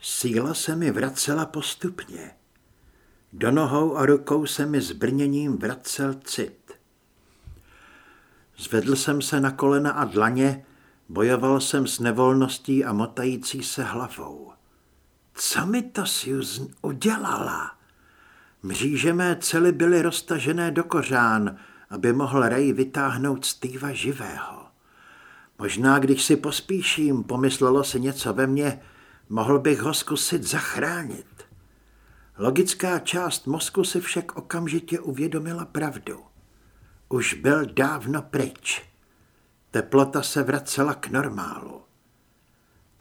Síla se mi vracela postupně. Do nohou a rukou se mi s brněním vracel cit. Zvedl jsem se na kolena a dlaně, bojoval jsem s nevolností a motající se hlavou. Co mi to Susan udělala? Mříže mé cely byly roztažené do kořán, aby mohl Ray vytáhnout Steva živého. Možná, když si pospíším, pomyslelo si něco ve mně, mohl bych ho zkusit zachránit. Logická část mozku si však okamžitě uvědomila pravdu. Už byl dávno pryč. Teplota se vracela k normálu.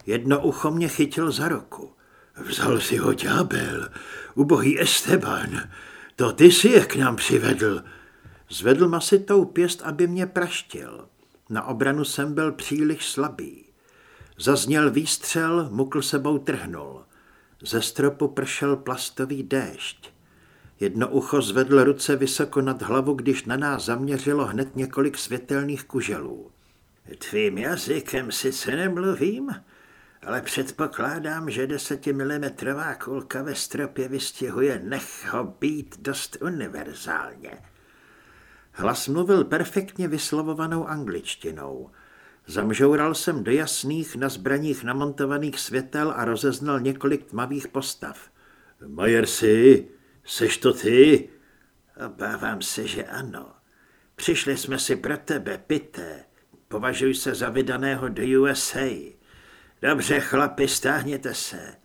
Jedno ucho mě chytil za ruku. Vzal si ho ďábel, ubohý Esteban. To ty si je k nám přivedl. Zvedl masitou pěst, aby mě praštil. Na obranu jsem byl příliš slabý. Zazněl výstřel, mukl sebou trhnul. Ze stropu pršel plastový déšť. Jedno ucho zvedl ruce vysoko nad hlavu, když na nás zaměřilo hned několik světelných kuželů. Tvým jazykem sice nemluvím, ale předpokládám, že desetimilimetrová kulka ve stropě vystihuje nech ho být dost univerzálně. Hlas mluvil perfektně vyslovovanou angličtinou. Zamžoural jsem do jasných na zbraních namontovaných světel a rozeznal několik tmavých postav. Majersi, seš to ty? Obávám se, že ano. Přišli jsme si pro tebe, pité. Považuj se za vydaného do USA. Dobře, chlapi, stáhněte se.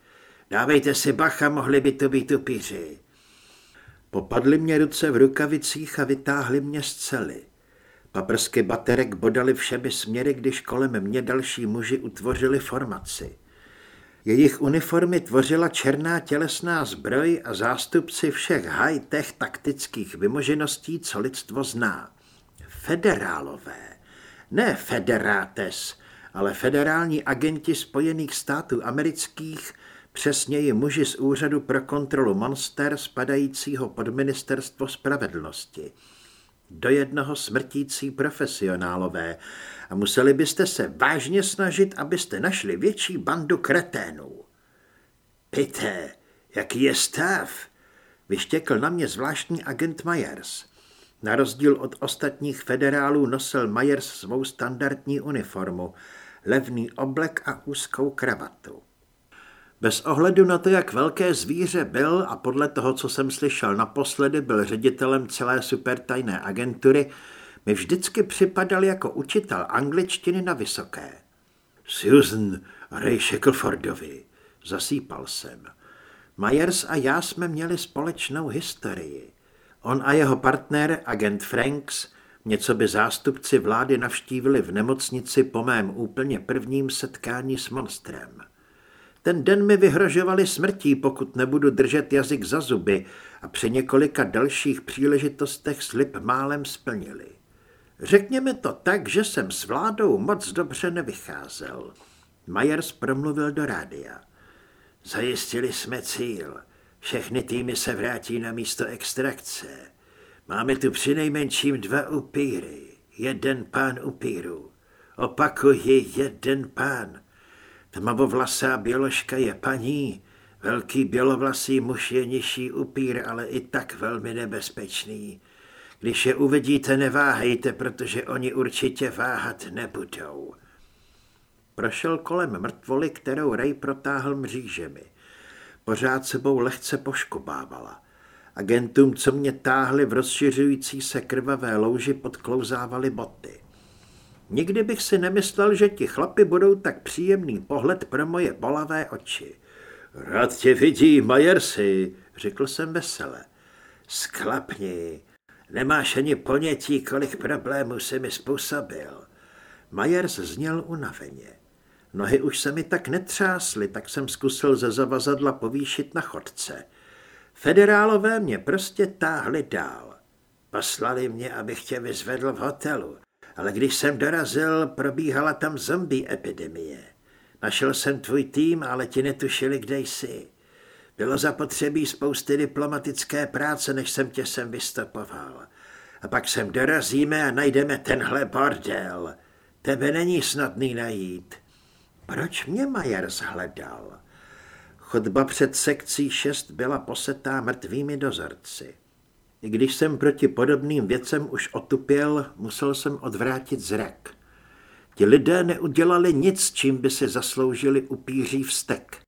Dávejte si bacha, mohli by to být upíři. Popadly mě ruce v rukavicích a vytáhli mě z cely. Paprsky baterek bodali všemi směry, když kolem mě další muži utvořili formaci. Jejich uniformy tvořila černá tělesná zbroj a zástupci všech high-tech taktických vymožeností, co lidstvo zná. Federálové. Ne federátes, ale federální agenti Spojených států amerických, přesněji muži z Úřadu pro kontrolu monster spadajícího pod Ministerstvo spravedlnosti. Do jednoho smrtící profesionálové a museli byste se vážně snažit, abyste našli větší bandu kreténů. Pité, jaký je stav? Vyštěkl na mě zvláštní agent Myers. Na rozdíl od ostatních federálů nosil Myers svou standardní uniformu, levný oblek a úzkou kravatu. Bez ohledu na to, jak velké zvíře byl a podle toho, co jsem slyšel naposledy, byl ředitelem celé supertajné agentury, mi vždycky připadal jako učitel angličtiny na vysoké. Susan Ray Shacklefordovi, zasýpal jsem. Myers a já jsme měli společnou historii. On a jeho partner, agent Franks, něco by zástupci vlády navštívili v nemocnici po mém úplně prvním setkání s monstrem. Ten den mi vyhrožovali smrtí, pokud nebudu držet jazyk za zuby a při několika dalších příležitostech slib málem splnili. Řekněme to tak, že jsem s vládou moc dobře nevycházel. Myers promluvil do rádia. Zajistili jsme cíl. Všechny týmy se vrátí na místo extrakce. Máme tu přinejmenším dva upíry. Jeden pán upíru. Opakuji, jeden pán. Tmavovlasá běložka je paní, velký bělovlasý muž je nižší upír, ale i tak velmi nebezpečný. Když je uvidíte, neváhejte, protože oni určitě váhat nebudou. Prošel kolem mrtvoly, kterou Ray protáhl mřížemi. Pořád sebou lehce poškobávala. Agentům, co mě táhli v rozšiřující se krvavé louži, podklouzávaly boty. Nikdy bych si nemyslel, že ti chlapi budou tak příjemný pohled pro moje bolavé oči. Rád tě vidí, Majersi, řekl jsem vesele. Sklapni, nemáš ani ponětí, kolik problémů si mi způsobil. Majers zněl unaveně. Nohy už se mi tak netřásly, tak jsem zkusil ze zavazadla povýšit na chodce. Federálové mě prostě táhli dál. Poslali mě, abych tě vyzvedl v hotelu ale když jsem dorazil, probíhala tam zombie epidemie. Našel jsem tvůj tým, ale ti netušili, kde jsi. Bylo zapotřebí spousty diplomatické práce, než jsem tě sem vystopoval. A pak sem dorazíme a najdeme tenhle bordel. Tebe není snadný najít. Proč mě Majer zhledal? Chodba před sekcí 6 byla posetá mrtvými dozorci. Když jsem proti podobným věcem už otupěl, musel jsem odvrátit zrak. Ti lidé neudělali nic, čím by si zasloužili upíří vztek.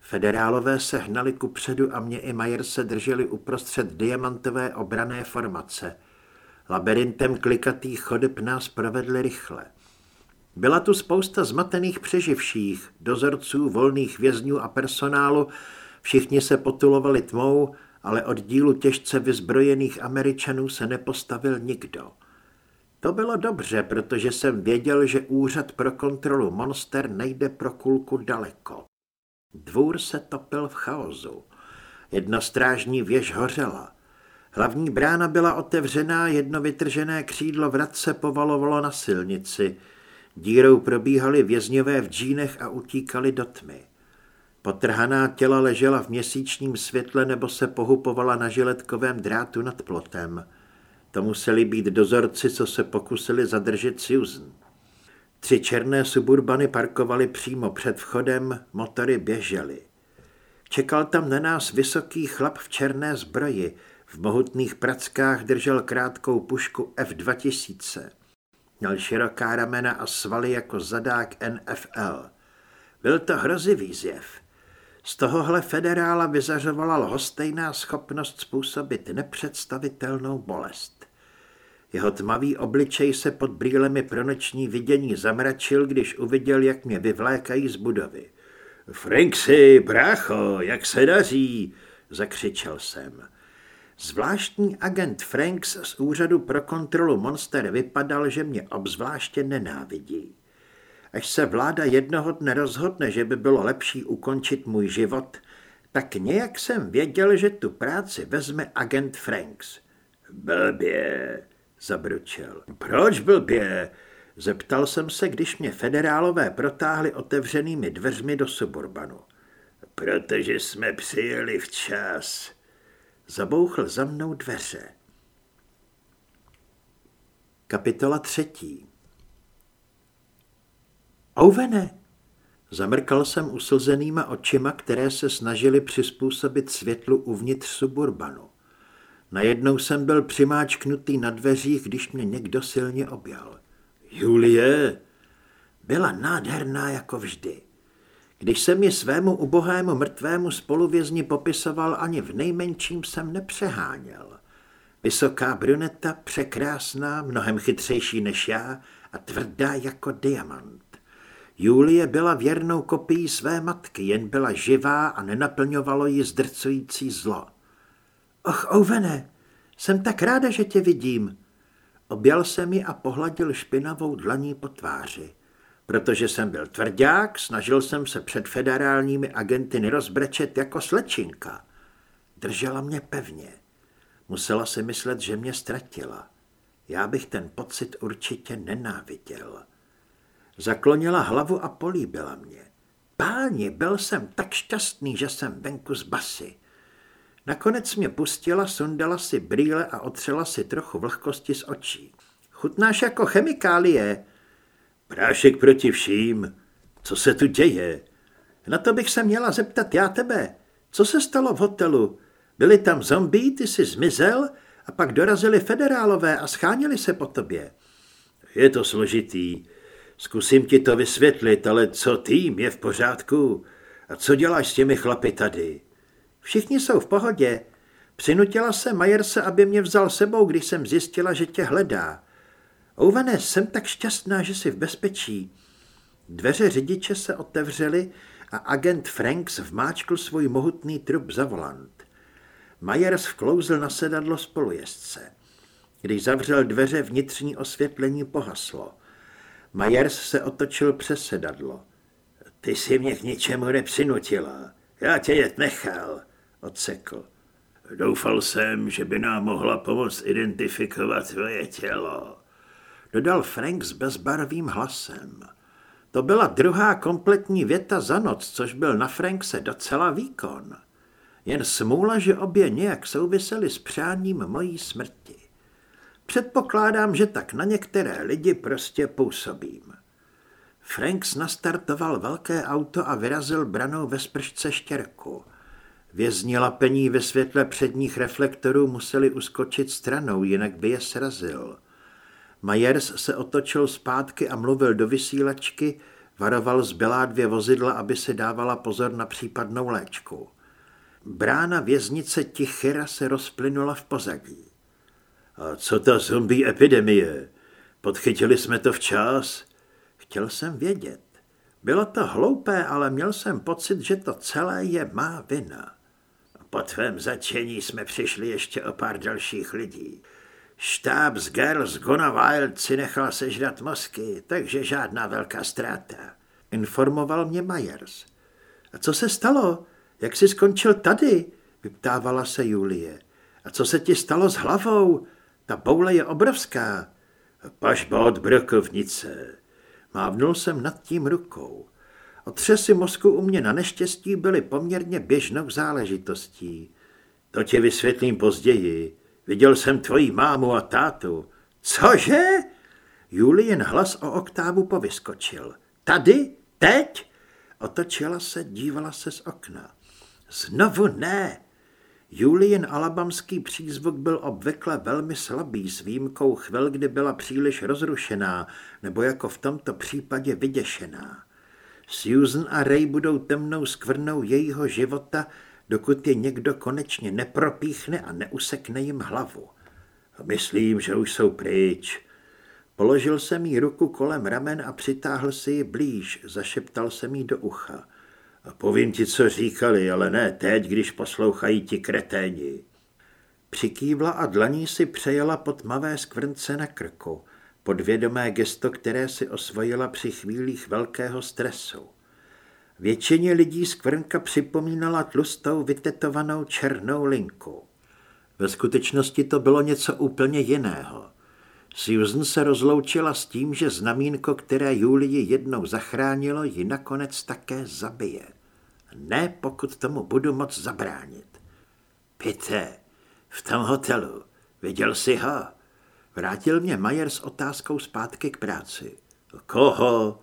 Federálové se hnali kupředu a mě i Majer se drželi uprostřed diamantové obrané formace. Labirintem klikatých chodeb nás provedli rychle. Byla tu spousta zmatených přeživších, dozorců, volných vězňů a personálu, všichni se potulovali tmou, ale od dílu těžce vyzbrojených Američanů se nepostavil nikdo. To bylo dobře, protože jsem věděl, že úřad pro kontrolu monster nejde pro kulku daleko. Dvůr se topil v chaosu. Jedna strážní věž hořela. Hlavní brána byla otevřená, jedno vytržené křídlo vratce povalovalo na silnici. Dírou probíhali vězňové v džínech a utíkali do tmy. Potrhaná těla ležela v měsíčním světle nebo se pohupovala na žiletkovém drátu nad plotem. To museli být dozorci, co se pokusili zadržet Susan. Tři černé suburbany parkovaly přímo před vchodem, motory běžely. Čekal tam na nás vysoký chlap v černé zbroji, v mohutných prackách držel krátkou pušku F-2000. Měl široká ramena a svaly jako zadák NFL. Byl to hrozivý zjev. Z tohohle federála vyzařovala lhostejná schopnost způsobit nepředstavitelnou bolest. Jeho tmavý obličej se pod brýlemi pro noční vidění zamračil, když uviděl, jak mě vyvlékají z budovy. Franksy, brácho, jak se daří, zakřičel jsem. Zvláštní agent Franks z úřadu pro kontrolu Monster vypadal, že mě obzvláště nenávidí. Až se vláda jednoho dne rozhodne, že by bylo lepší ukončit můj život, tak nějak jsem věděl, že tu práci vezme agent Franks. Blbě, zabručel. Proč blbě? Zeptal jsem se, když mě federálové protáhli otevřenými dveřmi do suburbanu. Protože jsme přijeli včas. Zabouchl za mnou dveře. Kapitola třetí Ouvene! Zamrkal jsem uslzenýma očima, které se snažily přizpůsobit světlu uvnitř suburbanu. Najednou jsem byl přimáčknutý na dveřích, když mě někdo silně objal. Julie! Byla nádherná jako vždy. Když jsem ji svému ubohému mrtvému spoluvězni popisoval, ani v nejmenším jsem nepřeháněl. Vysoká bruneta, překrásná, mnohem chytřejší než já a tvrdá jako diamant. Julie byla věrnou kopií své matky, jen byla živá a nenaplňovalo ji zdrcující zlo. Och, Ovené, jsem tak ráda, že tě vidím. Objal jsem ji a pohladil špinavou dlaní po tváři. Protože jsem byl tvrdák, snažil jsem se před federálními agenty nerozbrečet jako slečinka. Držela mě pevně. Musela si myslet, že mě ztratila. Já bych ten pocit určitě nenáviděl. Zaklonila hlavu a políbila mě. Páni, byl jsem tak šťastný, že jsem venku z basy. Nakonec mě pustila, sundala si brýle a otřela si trochu vlhkosti z očí. Chutnáš jako chemikálie. Prášek proti vším. Co se tu děje? Na to bych se měla zeptat já tebe. Co se stalo v hotelu? Byli tam zombí, ty jsi zmizel a pak dorazili federálové a schánili se po tobě. Je to složitý. Zkusím ti to vysvětlit, ale co tým je v pořádku? A co děláš s těmi chlapy tady? Všichni jsou v pohodě. Přinutila se Majerse, aby mě vzal sebou, když jsem zjistila, že tě hledá. Ouvene, jsem tak šťastná, že jsi v bezpečí. Dveře řidiče se otevřely a agent Franks vmáčkl svůj mohutný trup za volant. Majers vklouzl na sedadlo spolujezdce. Když zavřel dveře, vnitřní osvětlení pohaslo. Majers se otočil přes sedadlo. Ty si mě k ničemu nepřinutila. Já tě jet nechal odsekl. Doufal jsem, že by nám mohla pomoct identifikovat tvoje tělo. Dodal Frank s bezbarvým hlasem. To byla druhá kompletní věta za noc, což byl na Frankse docela výkon. Jen smůla, že obě nějak souvisely s přáním mojí smrti. Předpokládám, že tak na některé lidi prostě působím. Franks nastartoval velké auto a vyrazil branou ve spršce štěrku. Vězni lapení ve světle předních reflektorů museli uskočit stranou, jinak by je srazil. Majers se otočil zpátky a mluvil do vysílačky, varoval zbylá dvě vozidla, aby se dávala pozor na případnou léčku. Brána věznice Tichyra se rozplynula v pozadí. A co ta zombie epidemie? Podchytili jsme to včas? Chtěl jsem vědět. Bylo to hloupé, ale měl jsem pocit, že to celé je má vina. Po tvém začení jsme přišli ještě o pár dalších lidí. Štáb z Girls Gona Wild si nechal sežrat mozky, takže žádná velká ztráta. Informoval mě Myers. A co se stalo? Jak jsi skončil tady? Vyptávala se Julie. A co se ti stalo s hlavou? Ta boule je obrovská. Pažba od brokovnice. Mávnul jsem nad tím rukou. Otřesy mozku u mě na neštěstí byly poměrně běžnou záležitostí. To ti vysvětlím později. Viděl jsem tvoji mámu a tátu. Cože? Julien hlas o oktávu povyskočil. Tady? Teď? Otočila se, dívala se z okna. Znovu ne. Julien alabamský přízvuk byl obvykle velmi slabý s výjimkou chvil, kdy byla příliš rozrušená nebo jako v tomto případě vyděšená. Susan a Ray budou temnou skvrnou jejího života, dokud je někdo konečně nepropíchne a neusekne jim hlavu. Myslím, že už jsou pryč. Položil jsem jí ruku kolem ramen a přitáhl si ji blíž, zašeptal jsem jí do ucha. Povím ti, co říkali, ale ne teď, když poslouchají ti kreténi. Přikývla a dlaní si přejela pod mavé skvrnce na krku, podvědomé gesto, které si osvojila při chvílích velkého stresu. Většině lidí skvrnka připomínala tlustou vytetovanou černou linku. Ve skutečnosti to bylo něco úplně jiného. Susan se rozloučila s tím, že znamínko, které Julii jednou zachránilo, ji nakonec také zabije. Ne, pokud tomu budu moc zabránit. Pite, v tom hotelu, viděl jsi ho? Vrátil mě Majer s otázkou zpátky k práci. Koho?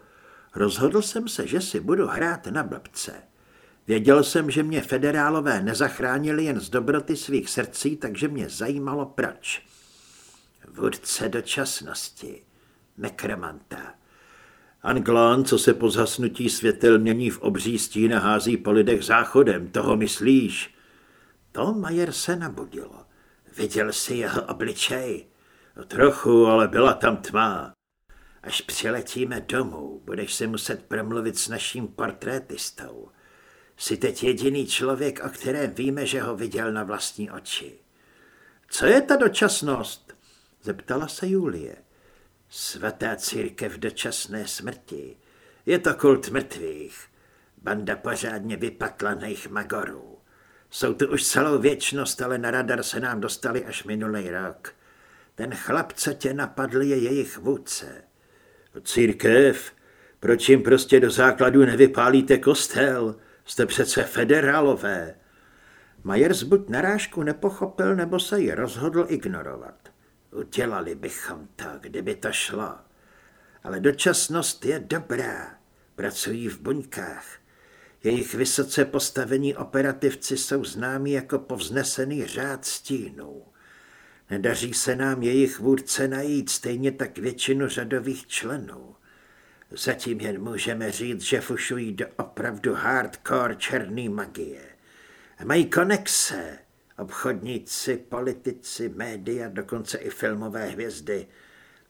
Rozhodl jsem se, že si budu hrát na blbce. Věděl jsem, že mě federálové nezachránili jen z dobroty svých srdcí, takže mě zajímalo proč. Vůdce dočasnosti. Nekromanta. Anglán, co se po zhasnutí světel mění v obří stín a hází po lidech záchodem, toho myslíš? To Majer se nabudilo. Viděl jsi jeho obličej? Trochu, ale byla tam tma. Až přiletíme domů, budeš si muset promluvit s naším portrétistou. Jsi teď jediný člověk, o kterém víme, že ho viděl na vlastní oči. Co je ta dočasnost? Zeptala se Julie. Svatá církev dočasné smrti. Je to kult mrtvých. Banda pořádně vypatlaných magorů. Jsou tu už celou věčnost, ale na radar se nám dostali až minulý rok. Ten chlap, co tě napadl, je jejich vůdce. Církev? Proč jim prostě do základu nevypálíte kostel? Jste přece federálové. Majers buď narážku nepochopil, nebo se ji rozhodl ignorovat. Udělali bychom to, kdyby to šlo. Ale dočasnost je dobrá. Pracují v buňkách. Jejich vysoce postavení operativci jsou známí jako povznesený řád stínů. Nedaří se nám jejich vůdce najít, stejně tak většinu řadových členů. Zatím jen můžeme říct, že fušují do opravdu hardcore černý magie. Mají konexe, obchodníci, politici, média, dokonce i filmové hvězdy.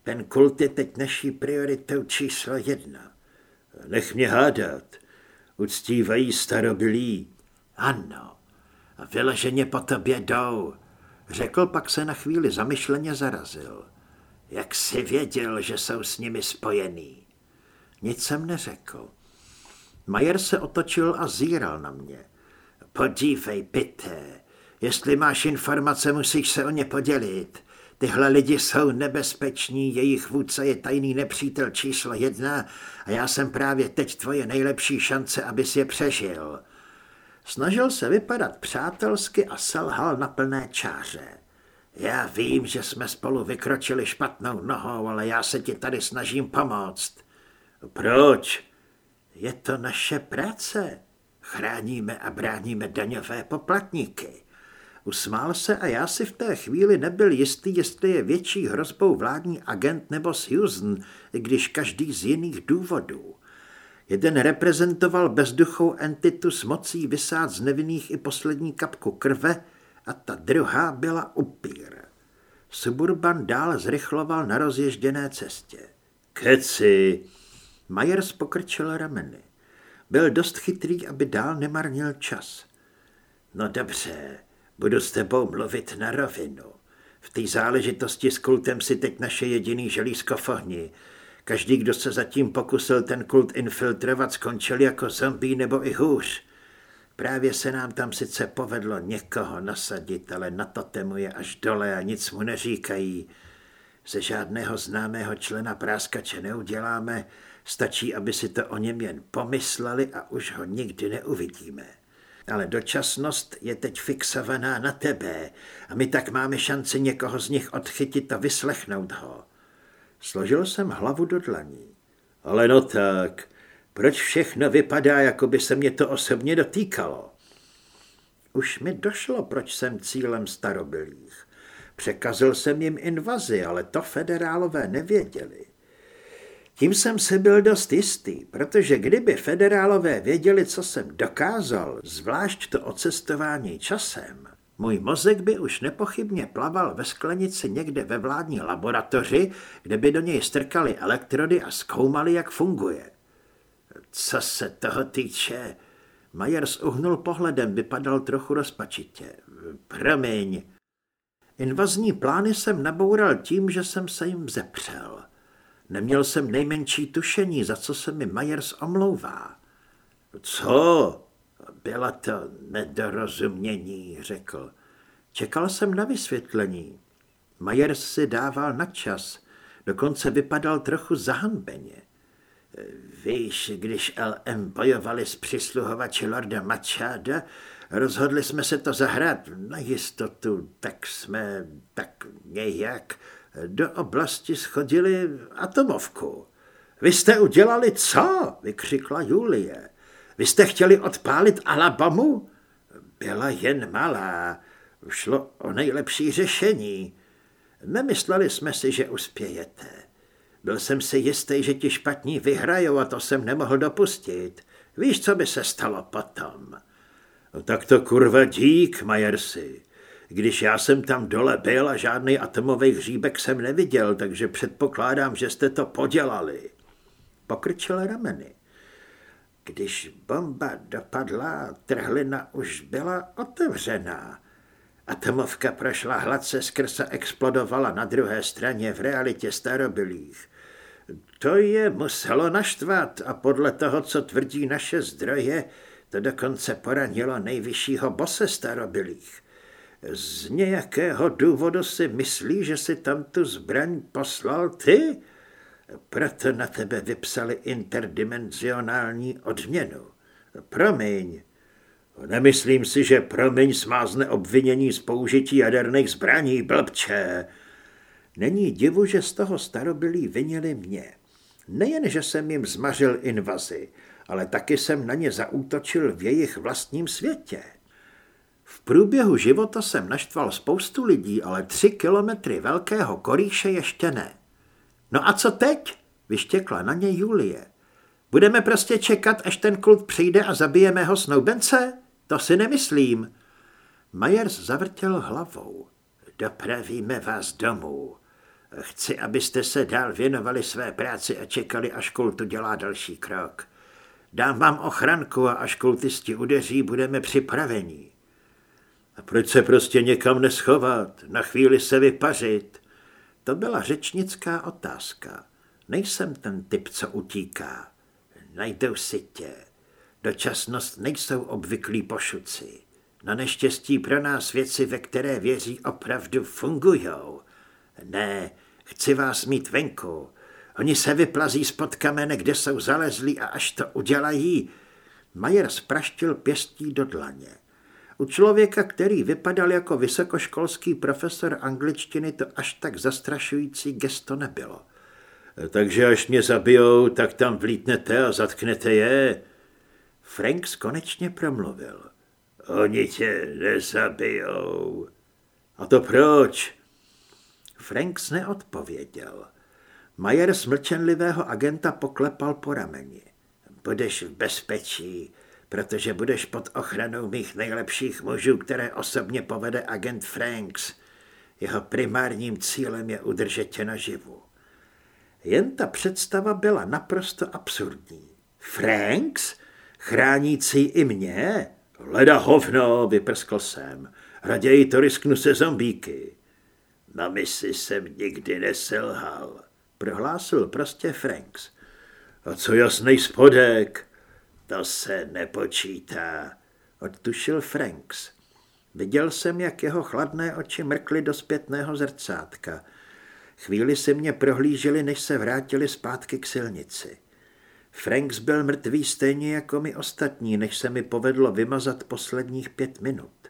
Ten kult je teď naší prioritou číslo jedna. Nech mě hádat. Uctívají starobilí. Ano, a vyloženě po tobě jdou. Řekl, pak se na chvíli zamyšleně zarazil. Jak si věděl, že jsou s nimi spojený? Nic jsem neřekl. Majer se otočil a zíral na mě. Podívej, pité, jestli máš informace, musíš se o ně podělit. Tyhle lidi jsou nebezpeční, jejich vůdce je tajný nepřítel číslo jedna a já jsem právě teď tvoje nejlepší šance, abys je přežil. Snažil se vypadat přátelsky a selhal na plné čáře. Já vím, že jsme spolu vykročili špatnou nohou, ale já se ti tady snažím pomoct. Proč? Je to naše práce. Chráníme a bráníme daňové poplatníky. Usmál se a já si v té chvíli nebyl jistý, jestli je větší hrozbou vládní agent nebo Susan, když každý z jiných důvodů. Jeden reprezentoval bezduchou entitu s mocí vysát z nevinných i poslední kapku krve a ta druhá byla upír. Suburban dál zrychloval na rozježděné cestě. Keci! Myers pokrčil rameny. Byl dost chytrý, aby dál nemarnil čas. No dobře, budu s tebou mluvit na rovinu. V té záležitosti s kultem si teď naše jediný želízko fohni. Každý, kdo se zatím pokusil ten kult infiltrovat, skončil jako zombie nebo i hůř. Právě se nám tam sice povedlo někoho nasadit, ale na to je až dole a nic mu neříkají. Ze žádného známého člena práskače neuděláme, stačí, aby si to o něm jen pomysleli a už ho nikdy neuvidíme. Ale dočasnost je teď fixovaná na tebe a my tak máme šanci někoho z nich odchytit a vyslechnout ho. Složil jsem hlavu do dlaní. Ale no tak, proč všechno vypadá, jako by se mě to osobně dotýkalo? Už mi došlo, proč jsem cílem starobylých. Překazil jsem jim invazi, ale to federálové nevěděli. Tím jsem se byl dost jistý, protože kdyby federálové věděli, co jsem dokázal, zvlášť to ocestování časem, můj mozek by už nepochybně plaval ve sklenici někde ve vládní laboratoři, kde by do něj strkali elektrody a zkoumali, jak funguje. Co se toho týče, Majers uhnul pohledem, vypadal trochu rozpačitě. Promiň. Invazní plány jsem naboural tím, že jsem se jim zepřel. Neměl jsem nejmenší tušení, za co se mi Majers omlouvá. Co? Byla to nedorozumění, řekl. Čekal jsem na vysvětlení. Majers si dával na čas, dokonce vypadal trochu zahanbeně. Víš, když LM bojovali s přisluhovači Lorda Machada, rozhodli jsme se to zahrát na jistotu, tak jsme tak nějak do oblasti schodili atomovku. Vy jste udělali co? vykřikla Julie. Vy jste chtěli odpálit Alabamu? Byla jen malá. Šlo o nejlepší řešení. Nemysleli jsme si, že uspějete. Byl jsem si jistý, že ti špatní vyhrajou a to jsem nemohl dopustit. Víš, co by se stalo potom? No, tak to kurva dík, Majersi. Když já jsem tam dole byl a žádný atomový hříbek jsem neviděl, takže předpokládám, že jste to podělali. Pokrčil rameny. Když bomba dopadla, trhlina už byla otevřená. Atomovka prošla hladce skrz a explodovala na druhé straně v realitě starobylých. To je muselo naštvat a podle toho, co tvrdí naše zdroje, to dokonce poranilo nejvyššího bose starobylých. Z nějakého důvodu si myslí, že si tam tu zbraň poslal ty? Proto na tebe vypsali interdimenzionální odměnu. Promiň, Nemyslím si, že promiň smázne obvinění z použití jaderných zbraní, blbče. Není divu, že z toho starobylí vinili mě. Nejen, že jsem jim zmařil invazi, ale taky jsem na ně zaútočil v jejich vlastním světě. V průběhu života jsem naštval spoustu lidí, ale tři kilometry velkého koríše ještě ne. No a co teď? Vyštěkla na ně Julie. Budeme prostě čekat, až ten kult přijde a zabijeme ho snoubence? To si nemyslím. Majers zavrtěl hlavou. Dopravíme vás domů. Chci, abyste se dál věnovali své práci a čekali, až kultu dělá další krok. Dám vám ochranku a až kultisti udeří, budeme připraveni. A proč se prostě někam neschovat, na chvíli se vypařit? To byla řečnická otázka. Nejsem ten typ, co utíká. Najdou si tě. Dočasnost nejsou obvyklí pošuci. Na neštěstí pro nás věci, ve které věří, opravdu fungujou. Ne, chci vás mít venku. Oni se vyplazí spod kamene, kde jsou zalezlí a až to udělají... Majer spraštil pěstí do dlaně. U člověka, který vypadal jako vysokoškolský profesor angličtiny, to až tak zastrašující gesto nebylo. Takže až mě zabijou, tak tam vlítnete a zatknete je. Franks konečně promluvil. Oni tě nezabijou. A to proč? Franks neodpověděl. Majer smlčenlivého agenta poklepal po rameni. Budeš v bezpečí, protože budeš pod ochranou mých nejlepších mužů, které osobně povede agent Franks. Jeho primárním cílem je udržet tě naživu. Jen ta představa byla naprosto absurdní. Franks? Chránící i mě? Leda hovno, vyprskl jsem. Raději to risknu se zombíky. Na misi jsem nikdy neselhal, prohlásil prostě Franks. A co jasný spodek? To se nepočítá, odtušil Franks. Viděl jsem, jak jeho chladné oči mrkly do zpětného zrcátka. Chvíli se mě prohlíželi, než se vrátili zpátky k silnici. Franks byl mrtvý stejně jako my ostatní, než se mi povedlo vymazat posledních pět minut.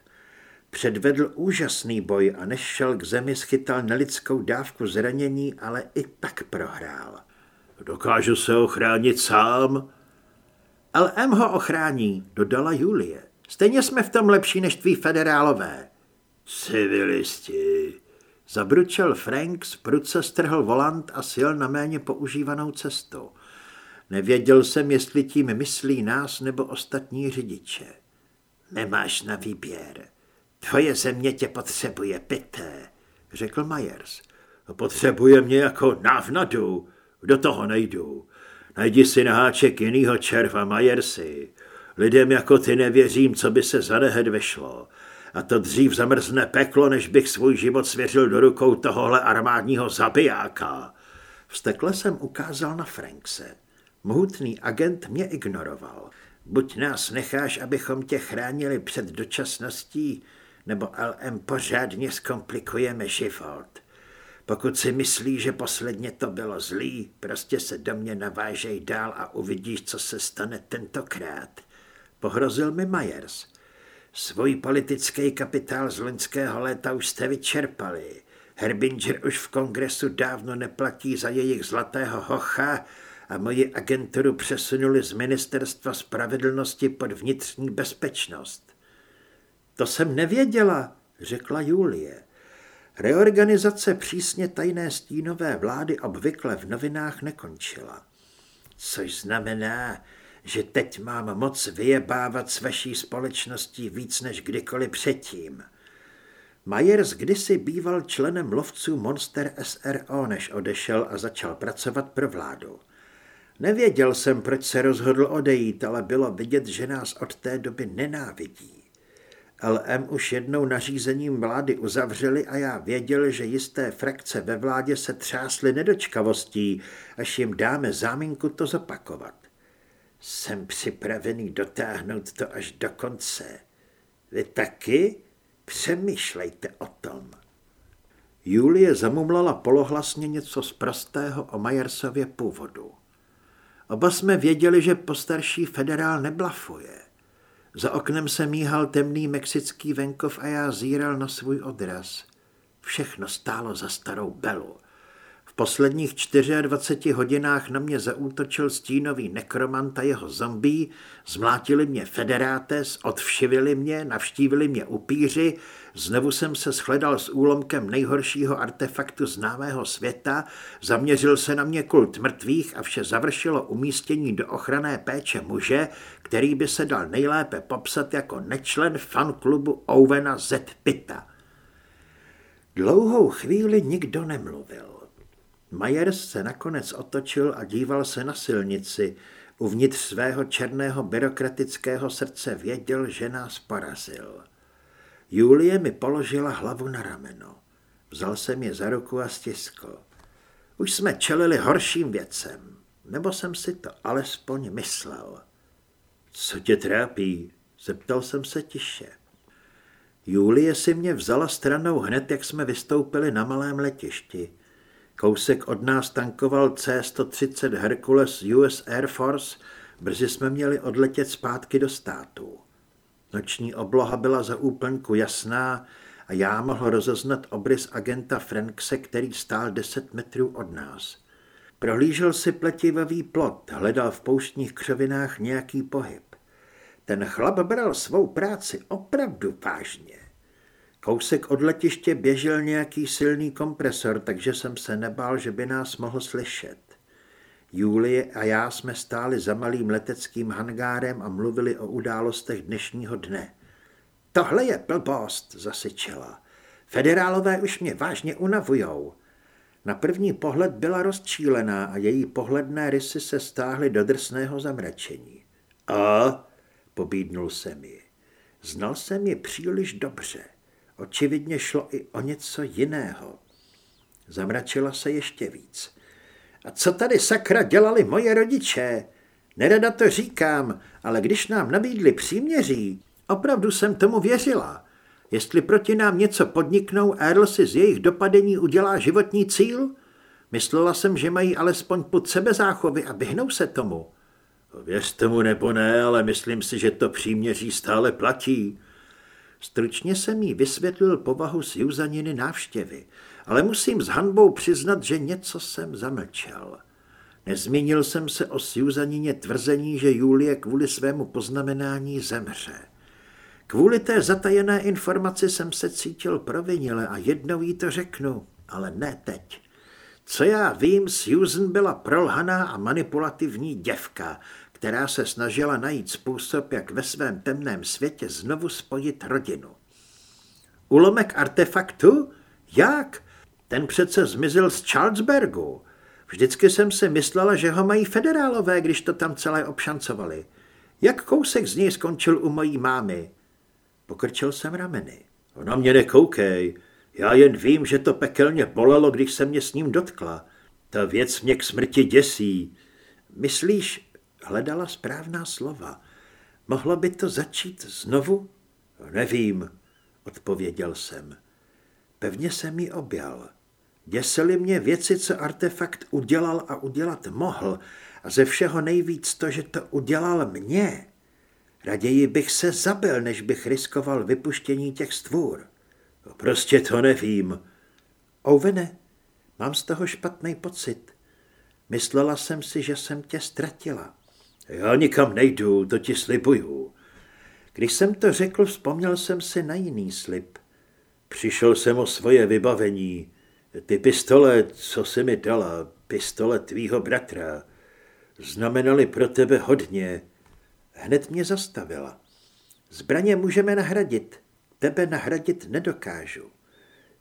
Předvedl úžasný boj a než šel k zemi, schytal nelidskou dávku zranění, ale i tak prohrál. Dokážu se ochránit sám? LM ho ochrání, dodala Julie. Stejně jsme v tom lepší než tví federálové. Civilisti. Zabručel Frank, z pruce strhl volant a sil na méně používanou cestu. Nevěděl jsem, jestli tím myslí nás nebo ostatní řidiče. Nemáš na výběr. Tvoje země tě potřebuje, pité, řekl Myers. Potřebuje mě jako návnadu. Do toho nejdu. Najdi si na háček jinýho červa, Majersi. Lidem jako ty nevěřím, co by se za nehed vešlo. A to dřív zamrzne peklo, než bych svůj život svěřil do rukou tohohle armádního zabijáka. Vstekle jsem ukázal na Frankse. Mohutný agent mě ignoroval. Buď nás necháš, abychom tě chránili před dočasností, nebo LM pořádně zkomplikujeme život. Pokud si myslí, že posledně to bylo zlý, prostě se do mě navážej dál a uvidíš, co se stane tentokrát. Pohrozil mi Myers. Svůj politický kapitál z loňského léta už jste vyčerpali. Herbinger už v kongresu dávno neplatí za jejich zlatého hocha a moji agenturu přesunuli z ministerstva spravedlnosti pod vnitřní bezpečnost. To jsem nevěděla, řekla Julie. Reorganizace přísně tajné stínové vlády obvykle v novinách nekončila. Což znamená, že teď mám moc vyjebávat s vaší společností víc než kdykoliv předtím. Myers kdysi býval členem lovců Monster SRO, než odešel a začal pracovat pro vládu. Nevěděl jsem, proč se rozhodl odejít, ale bylo vidět, že nás od té doby nenávidí. LM už jednou nařízením vlády uzavřeli a já věděl, že jisté frakce ve vládě se třásly nedočkavostí, až jim dáme záminku to zopakovat. Jsem připravený dotáhnout to až do konce. Vy taky? Přemýšlejte o tom. Julie zamumlala polohlasně něco z prostého o Majersově původu. Oba jsme věděli, že postarší federál neblafuje. Za oknem se míhal temný mexický venkov a já zíral na svůj odraz. Všechno stálo za starou Belu. V posledních 24 hodinách na mě zaútočil stínový nekromant a jeho zombí, zmlátili mě federátes, odvšivili mě, navštívili mě upíři, znovu jsem se shledal s úlomkem nejhoršího artefaktu známého světa, zaměřil se na mě kult mrtvých a vše završilo umístění do ochranné péče muže, který by se dal nejlépe popsat jako nečlen fanklubu Owena Z. Pitta. Dlouhou chvíli nikdo nemluvil. Myers se nakonec otočil a díval se na silnici. Uvnitř svého černého byrokratického srdce věděl, že nás porazil. Julie mi položila hlavu na rameno. Vzal jsem je za ruku a stiskl. Už jsme čelili horším věcem, nebo jsem si to alespoň myslel. Co tě trápí? Zeptal jsem se tiše. Julie si mě vzala stranou hned, jak jsme vystoupili na malém letišti. Kousek od nás tankoval C-130 Hercules US Air Force, brzy jsme měli odletět zpátky do státu. Noční obloha byla za úplnku jasná a já mohl rozeznat obrys agenta Frankse, který stál 10 metrů od nás. Prohlížel si pletivavý plot, hledal v pouštních křovinách nějaký pohyb. Ten chlap bral svou práci opravdu vážně. Kousek od letiště běžel nějaký silný kompresor, takže jsem se nebál, že by nás mohl slyšet. Julie a já jsme stáli za malým leteckým hangárem a mluvili o událostech dnešního dne. Tohle je blbost, zasyčela. Federálové už mě vážně unavujou. Na první pohled byla rozčílená a její pohledné rysy se stáhly do drsného zamračení. A, pobídnul jsem ji. Znal jsem ji příliš dobře. Očividně šlo i o něco jiného. Zamračila se ještě víc. A co tady sakra dělali moje rodiče? Nerada to říkám, ale když nám nabídli příměří, opravdu jsem tomu věřila. Jestli proti nám něco podniknou, Earl si z jejich dopadení udělá životní cíl? Myslela jsem, že mají alespoň pod sebe záchovy a vyhnou se tomu. Věř tomu nebo ne, ale myslím si, že to příměří stále platí. Stručně jsem jí vysvětlil povahu Juzaniny návštěvy, ale musím s hanbou přiznat, že něco jsem zamlčel. Nezmínil jsem se o Juzanině tvrzení, že Julie kvůli svému poznamenání zemře. Kvůli té zatajené informaci jsem se cítil provinile a jednou jí to řeknu, ale ne teď. Co já vím, Susan byla prolhaná a manipulativní děvka, která se snažila najít způsob, jak ve svém temném světě znovu spojit rodinu. Ulomek artefaktu? Jak? Ten přece zmizel z Charlesbergu. Vždycky jsem si myslela, že ho mají federálové, když to tam celé obšancovali. Jak kousek z něj skončil u mojí mámy? Pokrčil jsem rameny. Na mě nekoukej. Já jen vím, že to pekelně bolelo, když se mě s ním dotkla. Ta věc mě k smrti děsí. Myslíš, hledala správná slova. Mohlo by to začít znovu? Nevím, odpověděl jsem. Pevně jsem ji objal. Děsily mě věci, co artefakt udělal a udělat mohl, a ze všeho nejvíc to, že to udělal mě. Raději bych se zabil, než bych riskoval vypuštění těch stvůr. Prostě to nevím. Ouvene, mám z toho špatný pocit. Myslela jsem si, že jsem tě ztratila. Já nikam nejdu, to ti slibuju. Když jsem to řekl, vzpomněl jsem si na jiný slib. Přišel jsem o svoje vybavení. Ty pistole, co jsi mi dala, pistole tvýho bratra, znamenaly pro tebe hodně. Hned mě zastavila. Zbraně můžeme nahradit, tebe nahradit nedokážu.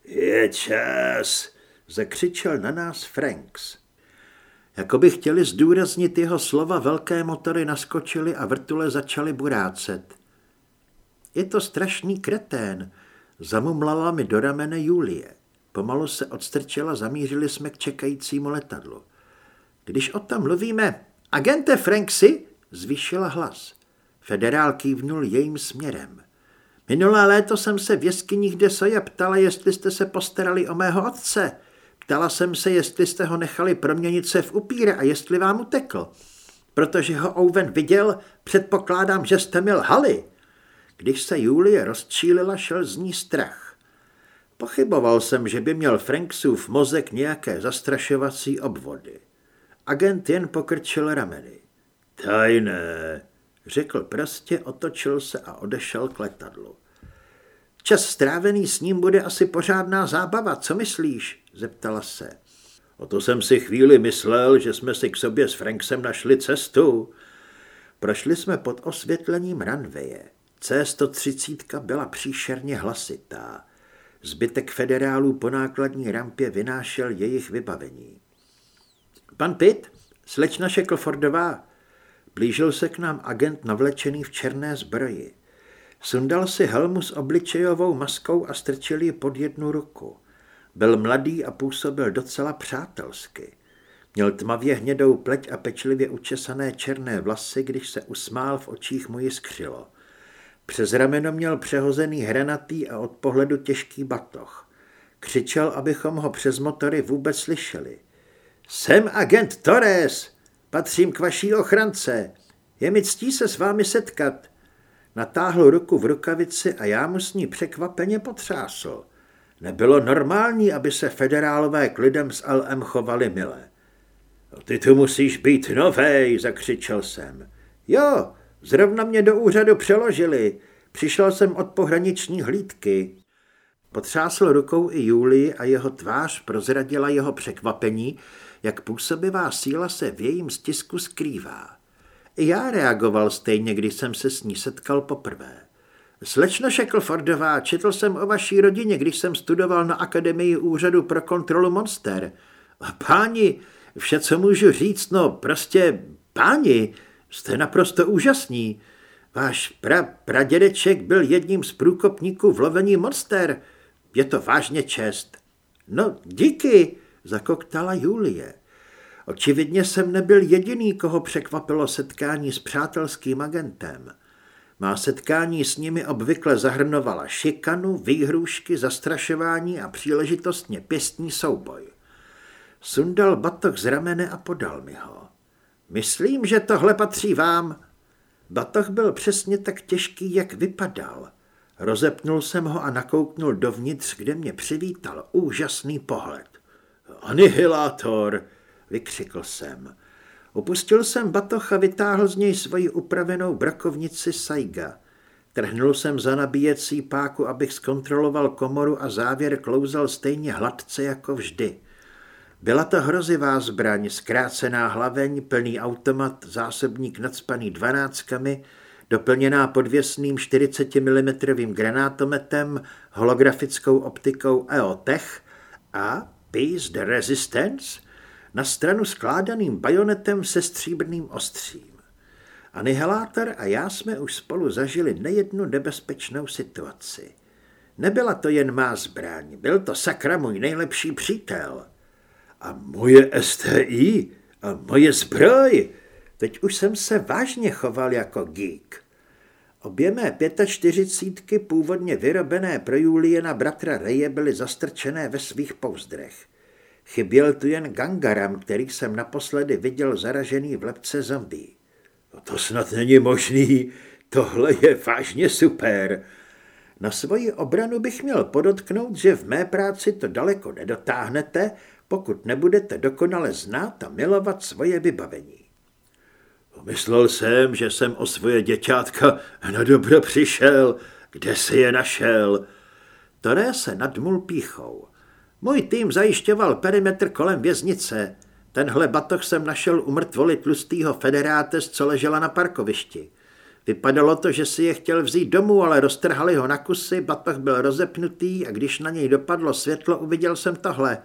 Je čas, zakřičel na nás Franks. Jako by chtěli zdůraznit jeho slova, velké motory naskočily a vrtule začaly burácet. Je to strašný kretén, zamumlala mi do ramene Julie. Pomalu se odstrčila, zamířili jsme k čekajícímu letadlu. Když o tom mluvíme, agente Franksy, zvýšila hlas. Federál kývnul jejím směrem. Minulé léto jsem se v jeskyních Desoje ptala, jestli jste se postarali o mého otce. Ptala jsem se, jestli jste ho nechali proměnit se v upíra a jestli vám utekl. Protože ho Owen viděl, předpokládám, že jste mi lhali. Když se Julie rozčílila, šel z ní strach. Pochyboval jsem, že by měl Franksův mozek nějaké zastrašovací obvody. Agent jen pokrčil rameny. Tajné, řekl prostě, otočil se a odešel k letadlu. Čas strávený s ním bude asi pořádná zábava, co myslíš? zeptala se. O to jsem si chvíli myslel, že jsme si k sobě s Franksem našli cestu. Prošli jsme pod osvětlením ranveje. C-130 byla příšerně hlasitá. Zbytek federálů po nákladní rampě vynášel jejich vybavení. Pan Pitt, slečna Shacklefordová, blížil se k nám agent navlečený v černé zbroji. Sundal si helmu s obličejovou maskou a strčil ji pod jednu ruku. Byl mladý a působil docela přátelsky. Měl tmavě hnědou pleť a pečlivě učesané černé vlasy, když se usmál, v očích mu jiskřilo. Přes rameno měl přehozený hranatý a od pohledu těžký batoh. Křičel, abychom ho přes motory vůbec slyšeli. Jsem agent Torres, patřím k vaší ochrance. Je mi ctí se s vámi setkat. Natáhl ruku v rukavici a já mu s ní překvapeně potřásl. Nebylo normální, aby se federálové k lidem s LM chovali milé. Ty tu musíš být novej, zakřičel jsem. Jo, zrovna mě do úřadu přeložili. Přišel jsem od pohraniční hlídky. Potřásl rukou i Julii a jeho tvář prozradila jeho překvapení, jak působivá síla se v jejím stisku skrývá. I já reagoval stejně, když jsem se s ní setkal poprvé. Slečno Shacklefordová, četl jsem o vaší rodině, když jsem studoval na Akademii úřadu pro kontrolu monster. Páni, vše, co můžu říct, no prostě páni, jste naprosto úžasní. Váš pra, pradědeček byl jedním z průkopníků v lovení monster. Je to vážně čest. No, díky, zakoktala Julie. Očividně jsem nebyl jediný, koho překvapilo setkání s přátelským agentem. Má setkání s nimi obvykle zahrnovala šikanu, výhrušky, zastrašování a příležitostně pěstní souboj. Sundal batoh z ramene a podal mi ho. Myslím, že tohle patří vám. Batoh byl přesně tak těžký, jak vypadal. Rozepnul jsem ho a nakouknul dovnitř, kde mě přivítal úžasný pohled. Anihilátor, vykřikl jsem. Opustil jsem batoh a vytáhl z něj svoji upravenou brakovnici Saiga. Trhnul jsem za nabíjecí páku, abych zkontroloval komoru a závěr klouzal stejně hladce jako vždy. Byla to hrozivá zbraň, zkrácená hlaveň, plný automat, zásobník nadspaný dvanáctkami, doplněná podvěsným 40 mm granátometem, holografickou optikou EOTech a Peace the Resistance na stranu skládaným bajonetem se stříbrným ostřím. Anihilátor a já jsme už spolu zažili nejednu nebezpečnou situaci. Nebyla to jen má zbraň, byl to sakra můj nejlepší přítel. A moje STI a moje zbroj. Teď už jsem se vážně choval jako geek. Obě mé pětačtyřicítky původně vyrobené pro Juliena bratra Reje byly zastrčené ve svých pouzdrech. Chyběl tu jen Gangaram, který jsem naposledy viděl zaražený v lepce zombie. No to snad není možný, tohle je vážně super. Na svoji obranu bych měl podotknout, že v mé práci to daleko nedotáhnete, pokud nebudete dokonale znát a milovat svoje vybavení. Myslel jsem, že jsem o svoje děťátka na dobro přišel. Kde si je našel? Toré se nadmul píchou. Můj tým zajišťoval perimetr kolem věznice. Tenhle batoh jsem našel u mrtvoli tlustýho federátes, co ležela na parkovišti. Vypadalo to, že si je chtěl vzít domů, ale roztrhali ho na kusy, batoh byl rozepnutý a když na něj dopadlo světlo, uviděl jsem tohle.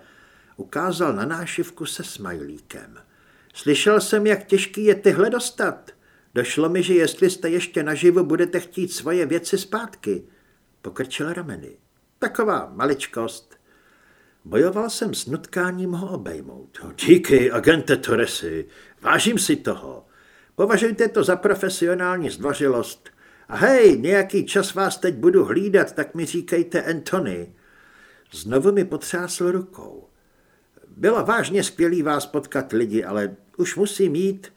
Ukázal na nášivku se smajlíkem. Slyšel jsem, jak těžký je tyhle dostat. Došlo mi, že jestli jste ještě naživu, budete chtít svoje věci zpátky. Pokrčil rameny. Taková maličkost. Bojoval jsem s nutkáním ho obejmout. Díky, agente Torresi, vážím si toho. Považujte to za profesionální zdvořilost. A hej, nějaký čas vás teď budu hlídat, tak mi říkejte Anthony. Znovu mi potřásl rukou. Bylo vážně skvělý vás potkat lidi, ale už musím jít.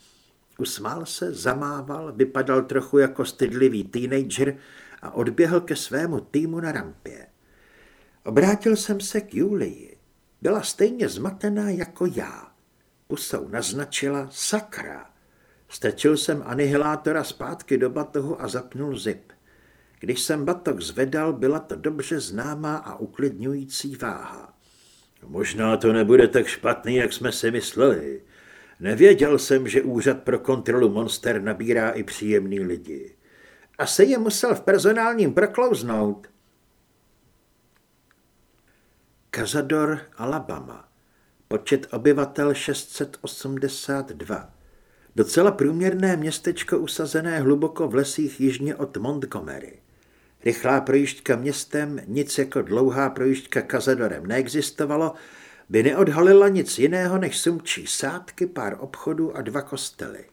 Usmál se, zamával, vypadal trochu jako stydlivý teenager a odběhl ke svému týmu na rampě. Obrátil jsem se k Julii. Byla stejně zmatená jako já. Pusou naznačila sakra. Stečil jsem anihilátora zpátky do batohu a zapnul zip. Když jsem batok zvedal, byla to dobře známá a uklidňující váha. Možná to nebude tak špatný, jak jsme si mysleli. Nevěděl jsem, že úřad pro kontrolu monster nabírá i příjemný lidi. Asi je musel v personálním proklouznout. Cazador, Alabama. Počet obyvatel 682. Docela průměrné městečko usazené hluboko v lesích jižně od Montgomery. Rychlá projížďka městem, nic jako dlouhá projížďka Cazadorem neexistovalo, by neodhalila nic jiného než sumčí sádky, pár obchodů a dva kostely.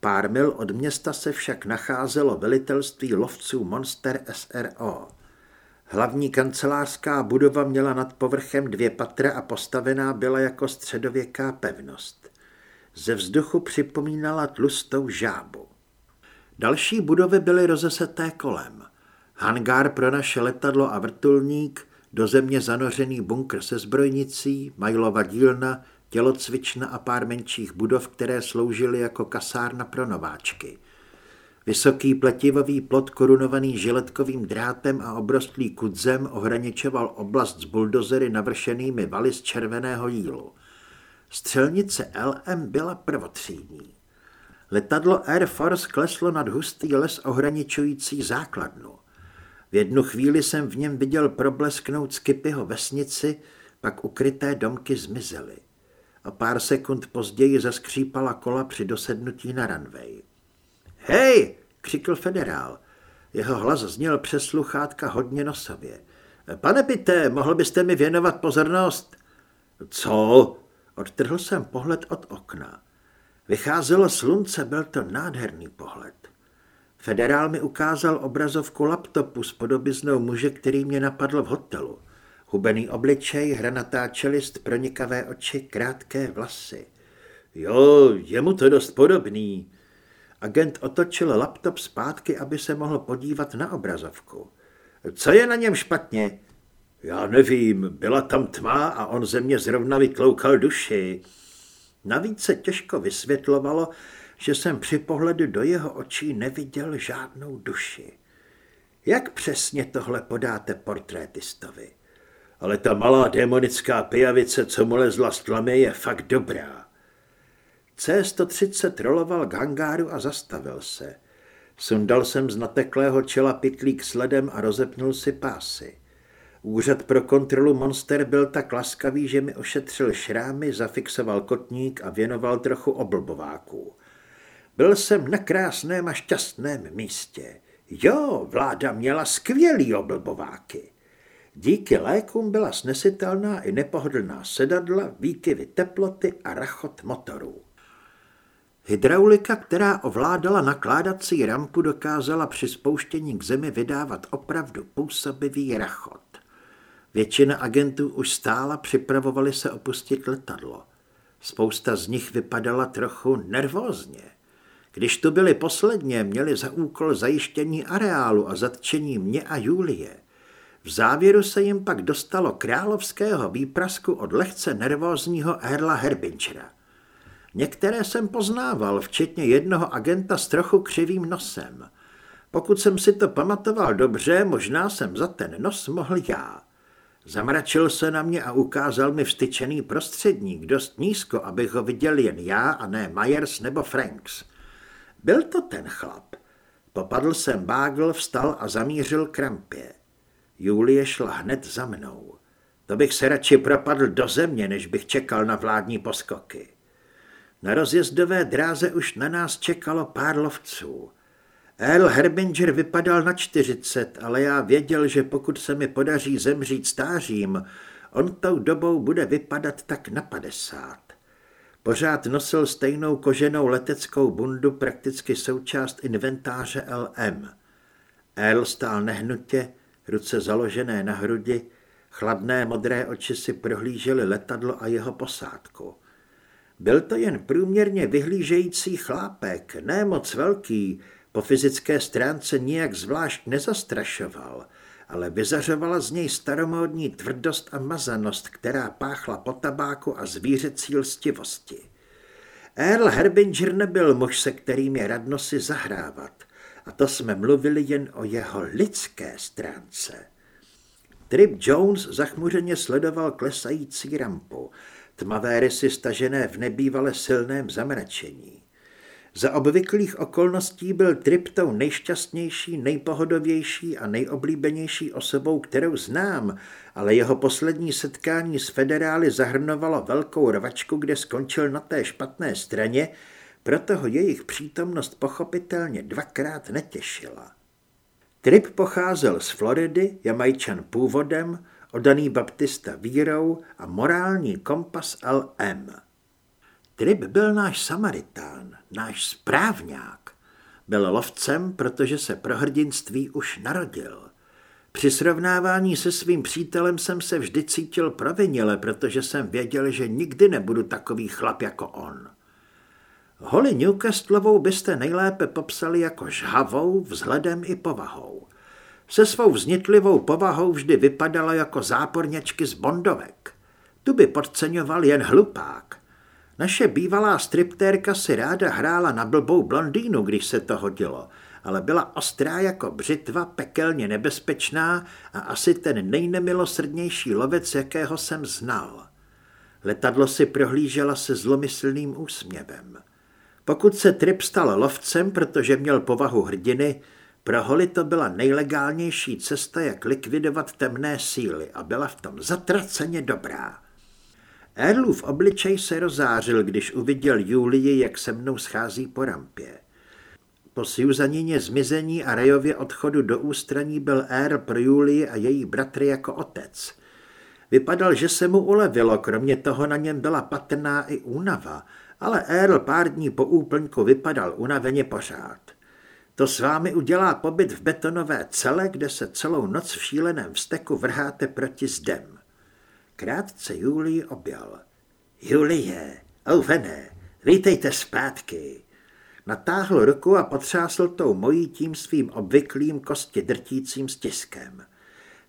Pár mil od města se však nacházelo velitelství lovců Monster SRO. Hlavní kancelářská budova měla nad povrchem dvě patra a postavená byla jako středověká pevnost. Ze vzduchu připomínala tlustou žábu. Další budovy byly rozeseté kolem. Hangár pro naše letadlo a vrtulník, do země zanořený bunkr se zbrojnicí, Majlova dílna, tělocvična a pár menších budov, které sloužily jako kasárna pro nováčky. Vysoký pletivový plot korunovaný žiletkovým drátem a obrostlý kudzem ohraničoval oblast s buldozery navršenými valy z červeného jílu. Střelnice LM byla prvotřídní. Letadlo Air Force kleslo nad hustý les ohraničující základnu. V jednu chvíli jsem v něm viděl problesknout Skipyho vesnici, pak ukryté domky zmizely. A pár sekund později zaskřípala kola při dosednutí na runway. Hej, křikl federál. Jeho hlas zněl přes sluchátka hodně nosově. Pane Pité, mohl byste mi věnovat pozornost? Co? Odtrhl jsem pohled od okna. Vycházelo slunce, byl to nádherný pohled. Federál mi ukázal obrazovku laptopu s podobiznou muže, který mě napadl v hotelu. Hubený obličej, hranatá čelist, pronikavé oči, krátké vlasy. Jo, je mu to dost podobný. Agent otočil laptop zpátky, aby se mohl podívat na obrazovku. Co je na něm špatně? Já nevím, byla tam tma a on ze mě zrovna vytloukal duši. Navíc se těžko vysvětlovalo, že jsem při pohledu do jeho očí neviděl žádnou duši. Jak přesně tohle podáte portrétistovi? Ale ta malá démonická pijavice, co mu lezla z tlamy, je fakt dobrá. C-130 roloval k hangáru a zastavil se. Sundal jsem z nateklého čela pitlík s ledem a rozepnul si pásy. Úřad pro kontrolu monster byl tak laskavý, že mi ošetřil šrámy, zafixoval kotník a věnoval trochu oblbováků. Byl jsem na krásném a šťastném místě. Jo, vláda měla skvělý oblbováky. Díky lékům byla snesitelná i nepohodlná sedadla, výkyvy teploty a rachot motorů. Hydraulika, která ovládala nakládací rampu, dokázala při spouštění k zemi vydávat opravdu působivý rachot. Většina agentů už stála, připravovali se opustit letadlo. Spousta z nich vypadala trochu nervózně. Když tu byli posledně, měli za úkol zajištění areálu a zatčení mě a Julie. V závěru se jim pak dostalo královského výprasku od lehce nervózního Erla Herbinchera. Některé jsem poznával, včetně jednoho agenta s trochu křivým nosem. Pokud jsem si to pamatoval dobře, možná jsem za ten nos mohl já. Zamračil se na mě a ukázal mi vstyčený prostředník dost nízko, abych ho viděl jen já a ne Myers nebo Franks. Byl to ten chlap. Popadl jsem bágl, vstal a zamířil k rampě. Julie šla hned za mnou. To bych se radši propadl do země, než bych čekal na vládní poskoky. Na rozjezdové dráze už na nás čekalo pár lovců. Earl Herbinger vypadal na 40, ale já věděl, že pokud se mi podaří zemřít stářím, on tou dobou bude vypadat tak na 50. Pořád nosil stejnou koženou leteckou bundu, prakticky součást inventáře LM. Earl stál nehnutě, ruce založené na hrudi, chladné modré oči si prohlížely letadlo a jeho posádku. Byl to jen průměrně vyhlížející chlápek, ne moc velký, po fyzické stránce nijak zvlášť nezastrašoval, ale vyzařovala z něj staromódní tvrdost a mazanost, která páchla po tabáku a zvířecí lstivosti. Earl Herbinger nebyl muž, se kterým je radno si zahrávat, a to jsme mluvili jen o jeho lidské stránce. Trip Jones zachmuřeně sledoval klesající rampu, tmavé rysy stažené v nebývale silném zamračení. Za obvyklých okolností byl Trip tou nejšťastnější, nejpohodovější a nejoblíbenější osobou, kterou znám, ale jeho poslední setkání s federály zahrnovalo velkou rvačku, kde skončil na té špatné straně, proto ho jejich přítomnost pochopitelně dvakrát netěšila. Trip pocházel z Floridy, jamajčan původem, odaný baptista vírou a morální kompas LM. Trip byl náš Samaritán, náš správňák. Byl lovcem, protože se pro hrdinství už narodil. Při srovnávání se svým přítelem jsem se vždy cítil provinile, protože jsem věděl, že nikdy nebudu takový chlap jako on. Holly Newcastlovou byste nejlépe popsali jako žhavou, vzhledem i povahou. Se svou vznitlivou povahou vždy vypadala jako záporněčky z bondovek. Tu by podceňoval jen hlupák. Naše bývalá striptérka si ráda hrála na blbou blondýnu, když se to hodilo, ale byla ostrá jako břitva, pekelně nebezpečná a asi ten nejnemilosrdnější lovec, jakého jsem znal. Letadlo si prohlížela se zlomyslným úsměvem. Pokud se Trip stal lovcem, protože měl povahu hrdiny, pro Holly to byla nejlegálnější cesta, jak likvidovat temné síly a byla v tom zatraceně dobrá. Erlův obličej se rozářil, když uviděl Julii, jak se mnou schází po rampě. Po Suzanině zmizení a Rejově odchodu do ústraní byl Earl pro Julii a její bratry jako otec. Vypadal, že se mu ulevilo, kromě toho na něm byla patrná i únava, ale Earl pár dní po úplňku vypadal unaveně pořád. To s vámi udělá pobyt v betonové cele, kde se celou noc v šíleném vzteku vrháte proti zdem. Krátce Julii objal. Julie, ouvené, vítejte zpátky. Natáhl ruku a potřásl tou mojí tím svým obvyklým kosti drtícím stiskem.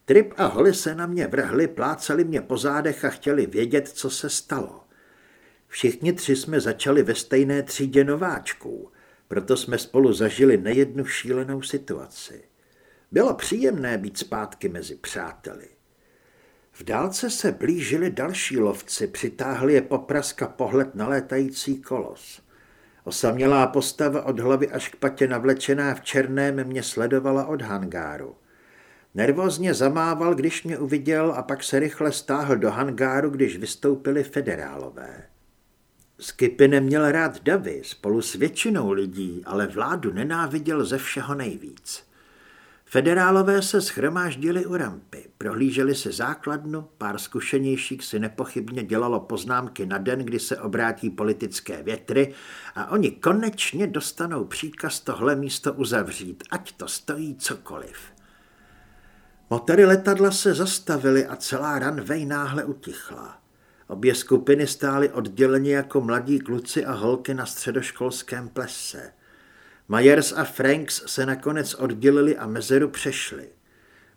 Trip a Holly se na mě vrhli, plácali mě po zádech a chtěli vědět, co se stalo. Všichni tři jsme začali ve stejné třídě nováčků, proto jsme spolu zažili nejednu šílenou situaci. Bylo příjemné být zpátky mezi přáteli. V dálce se blížili další lovci, přitáhli je popraska pohled na létající kolos. Osamělá postava od hlavy až k patě navlečená v černém mě sledovala od hangáru. Nervózně zamával, když mě uviděl a pak se rychle stáhl do hangáru, když vystoupili federálové. Skipy neměl rád davy spolu s většinou lidí, ale vládu nenáviděl ze všeho nejvíc. Federálové se schromáždili u rampy, prohlíželi se základnu, pár zkušenějších si nepochybně dělalo poznámky na den, kdy se obrátí politické větry a oni konečně dostanou příkaz tohle místo uzavřít, ať to stojí cokoliv. Motory letadla se zastavily a celá ranvej náhle utichla. Obě skupiny stály odděleně jako mladí kluci a holky na středoškolském plese. Myers a Franks se nakonec oddělili a mezeru přešli.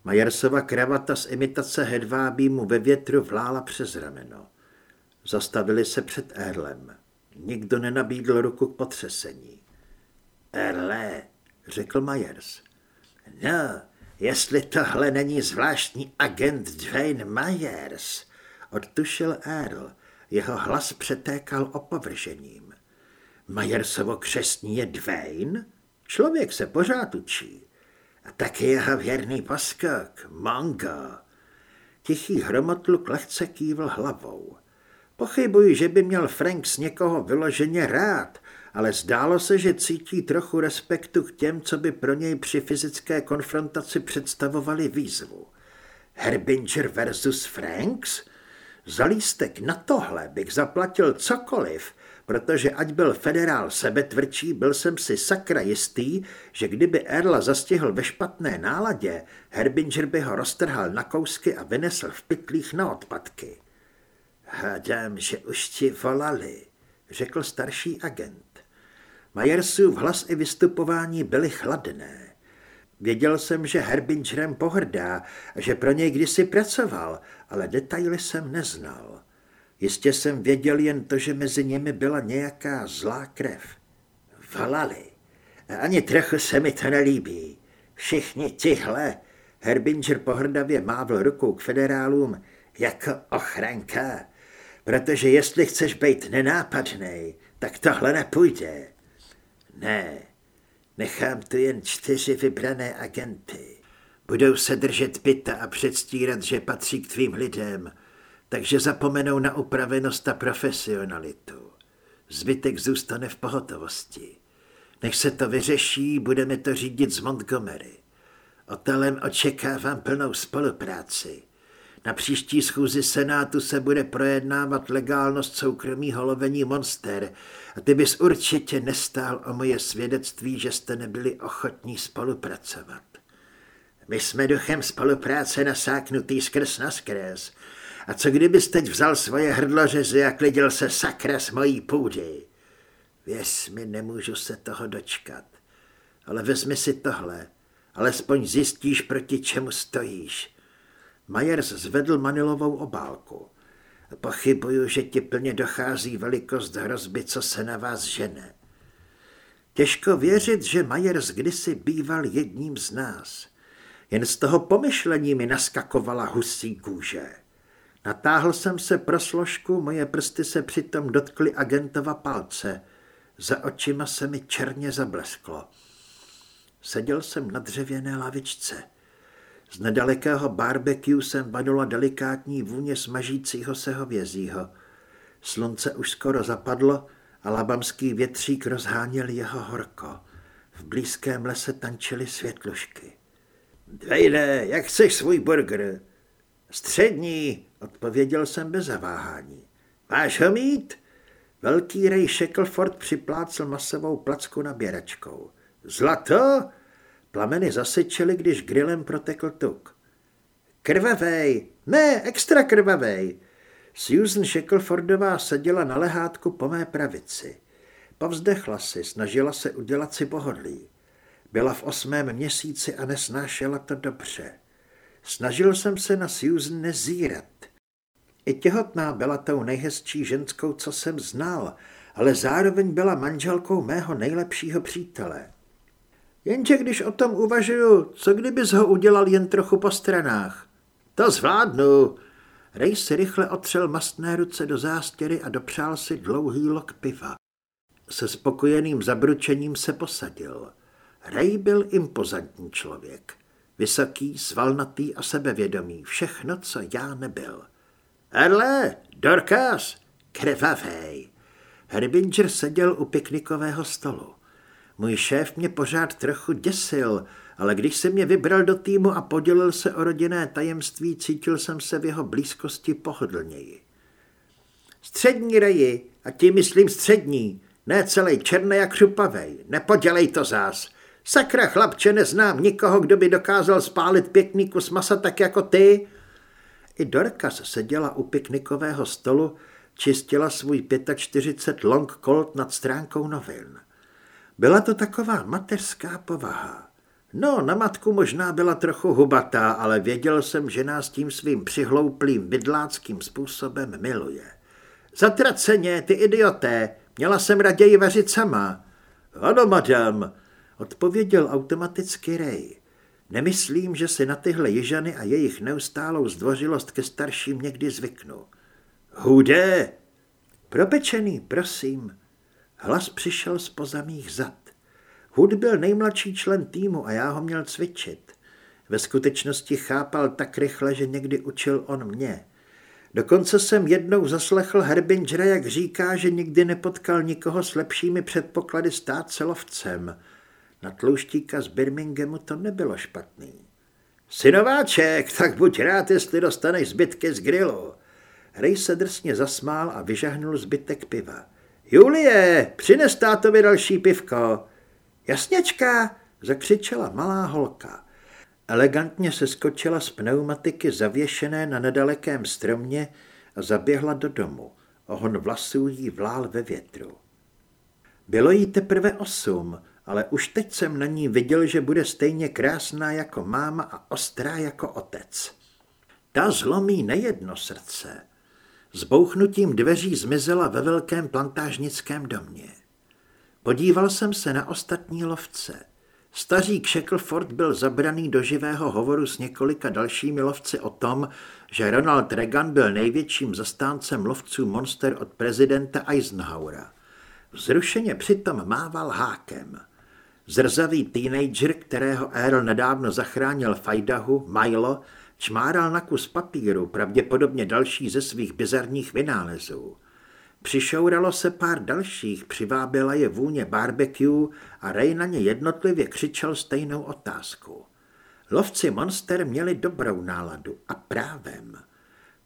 Majersova kravata z imitace hedvábí mu ve větru vlála přes rameno. Zastavili se před Erlem. Nikdo nenabídl ruku k potřesení. Erle, řekl Myers. No, jestli tohle není zvláštní agent Dwayne Myers, odtušil Earl. Jeho hlas přetékal opovržením. Majersovo křestní je Dwayne? Člověk se pořád učí. A taky jeho věrný poskok, Mongo. Tichý hromotluk lehce kývl hlavou. Pochybuji, že by měl Franks někoho vyloženě rád, ale zdálo se, že cítí trochu respektu k těm, co by pro něj při fyzické konfrontaci představovali výzvu. Herbinger versus Franks? Za lístek na tohle bych zaplatil cokoliv, protože ať byl federál sebetvrdší, byl jsem si sakra jistý, že kdyby Erla zastihl ve špatné náladě, Herbinger by ho roztrhal na kousky a vynesl v pytlích na odpadky. Hádám, že už ti volali, řekl starší agent. Majersův hlas i vystupování byly chladné. Věděl jsem, že Herbingerem pohrdá a že pro něj kdysi pracoval, ale detaily jsem neznal. Jistě jsem věděl jen to, že mezi nimi byla nějaká zlá krev. Valali. A ani trochu se mi to nelíbí. Všichni tihle. Herbinger pohrdavě mávl rukou k federálům jako ochranka. Protože jestli chceš být nenápadný, tak tohle nepůjde. Ne, nechám tu jen čtyři vybrané agenty. Budou se držet pita a předstírat, že patří k tvým lidem, takže zapomenou na upravenost a profesionalitu. Zbytek zůstane v pohotovosti. Než se to vyřeší, budeme to řídit z Montgomery. Otelem očekávám plnou spolupráci. Na příští schůzi Senátu se bude projednávat legálnost soukromí lovení Monster a ty bys určitě nestál o moje svědectví, že jste nebyli ochotní spolupracovat. My jsme duchem spolupráce nasáknutý skrz na skres. A co kdybys teď vzal svoje hrdlořezy a klidil se sakra z mojí půdy? Věř mi, nemůžu se toho dočkat. Ale vezmi si tohle. Alespoň zjistíš, proti čemu stojíš. Myers zvedl manilovou obálku. Pochybuju, že ti plně dochází velikost hrozby, co se na vás žene. Těžko věřit, že Majers kdysi býval jedním z nás. Jen z toho pomyšlení mi naskakovala husí kůže. Natáhl jsem se pro složku, moje prsty se přitom dotkly agentova palce. Za očima se mi černě zablesklo. Seděl jsem na dřevěné lavičce. Z nedalekého barbecue jsem vadula delikátní vůně smažícího se hovězího. Slunce už skoro zapadlo a labamský větřík rozháněl jeho horko. V blízkém lese tančily světlušky. Dvejde, jak chceš svůj burger? Střední, odpověděl jsem bez zaváhání. Máš ho mít? Velký Ray Shackleford připlácl masovou placku naběračkou. Zlato? Plameny zasečely, když grillem protekl tuk. Krvavej! Ne, extra krvavej! Susan Shacklefordová seděla na lehátku po mé pravici. Povzdechla si, snažila se udělat si pohodlí. Byla v osmém měsíci a nesnášela to dobře. Snažil jsem se na Susan nezírat. I těhotná byla tou nejhezčí ženskou, co jsem znal, ale zároveň byla manželkou mého nejlepšího přítele. Jenže když o tom uvažuju, co kdybys ho udělal jen trochu po stranách? To zvládnu. Ray si rychle otřel mastné ruce do zástěry a dopřál si dlouhý lok piva. Se spokojeným zabručením se posadil. Ray byl impozantní člověk. Vysoký, svalnatý a sebevědomý. Všechno, co já nebyl. Erle, Dorcas, krvavej. Herbinger seděl u piknikového stolu. Můj šéf mě pořád trochu děsil, ale když se mě vybral do týmu a podělil se o rodinné tajemství, cítil jsem se v jeho blízkosti pohodlněji. Střední reji, a tím myslím střední, ne celý černý jak křupavej, nepodělej to zás. Sakra chlapče, neznám nikoho, kdo by dokázal spálit pěkný kus masa tak jako ty. I Dorkas seděla u piknikového stolu, čistila svůj 45 long colt nad stránkou novin. Byla to taková mateřská povaha. No, na matku možná byla trochu hubatá, ale věděl jsem, že nás tím svým přihlouplým bydláckým způsobem miluje. Zatraceně, ty idioté, měla jsem raději vařit sama. Ano, madam, odpověděl automaticky Ray. Nemyslím, že si na tyhle jižany a jejich neustálou zdvořilost ke starším někdy zvyknu. Hude! Propečený, prosím. Hlas přišel z pozamých zad. Hud byl nejmladší člen týmu a já ho měl cvičit. Ve skutečnosti chápal tak rychle, že někdy učil on mě. Dokonce jsem jednou zaslechl Herbingera, jak říká, že nikdy nepotkal nikoho s lepšími předpoklady stát se lovcem. Na tlouštíka z Birminghamu to nebylo špatný. Synováček, tak buď rád, jestli dostaneš zbytky z grilu. Ray se drsně zasmál a vyžahnul zbytek piva. Julie, přines tátovi další pivko. Jasněčka, zakřičela malá holka. Elegantně se skočila z pneumatiky zavěšené na nedalekém stromě a zaběhla do domu. Ohon vlasů jí vlál ve větru. Bylo jí teprve osm, ale už teď jsem na ní viděl, že bude stejně krásná jako máma a ostrá jako otec. Ta zlomí nejedno srdce. S bouchnutím dveří zmizela ve velkém plantážnickém domě. Podíval jsem se na ostatní lovce. Stařík Shackleford byl zabraný do živého hovoru s několika dalšími lovci o tom, že Ronald Reagan byl největším zastáncem lovců monster od prezidenta Eisenhowera. Vzrušeně přitom mával hákem. Zrzavý teenager, kterého Earl nedávno zachránil Fajdahu, Milo, čmáral na kus papíru, pravděpodobně další ze svých bizarních vynálezů. Přišouralo se pár dalších, přivábila je vůně barbecue a Ray na ně jednotlivě křičel stejnou otázku. Lovci monster měli dobrou náladu a právem.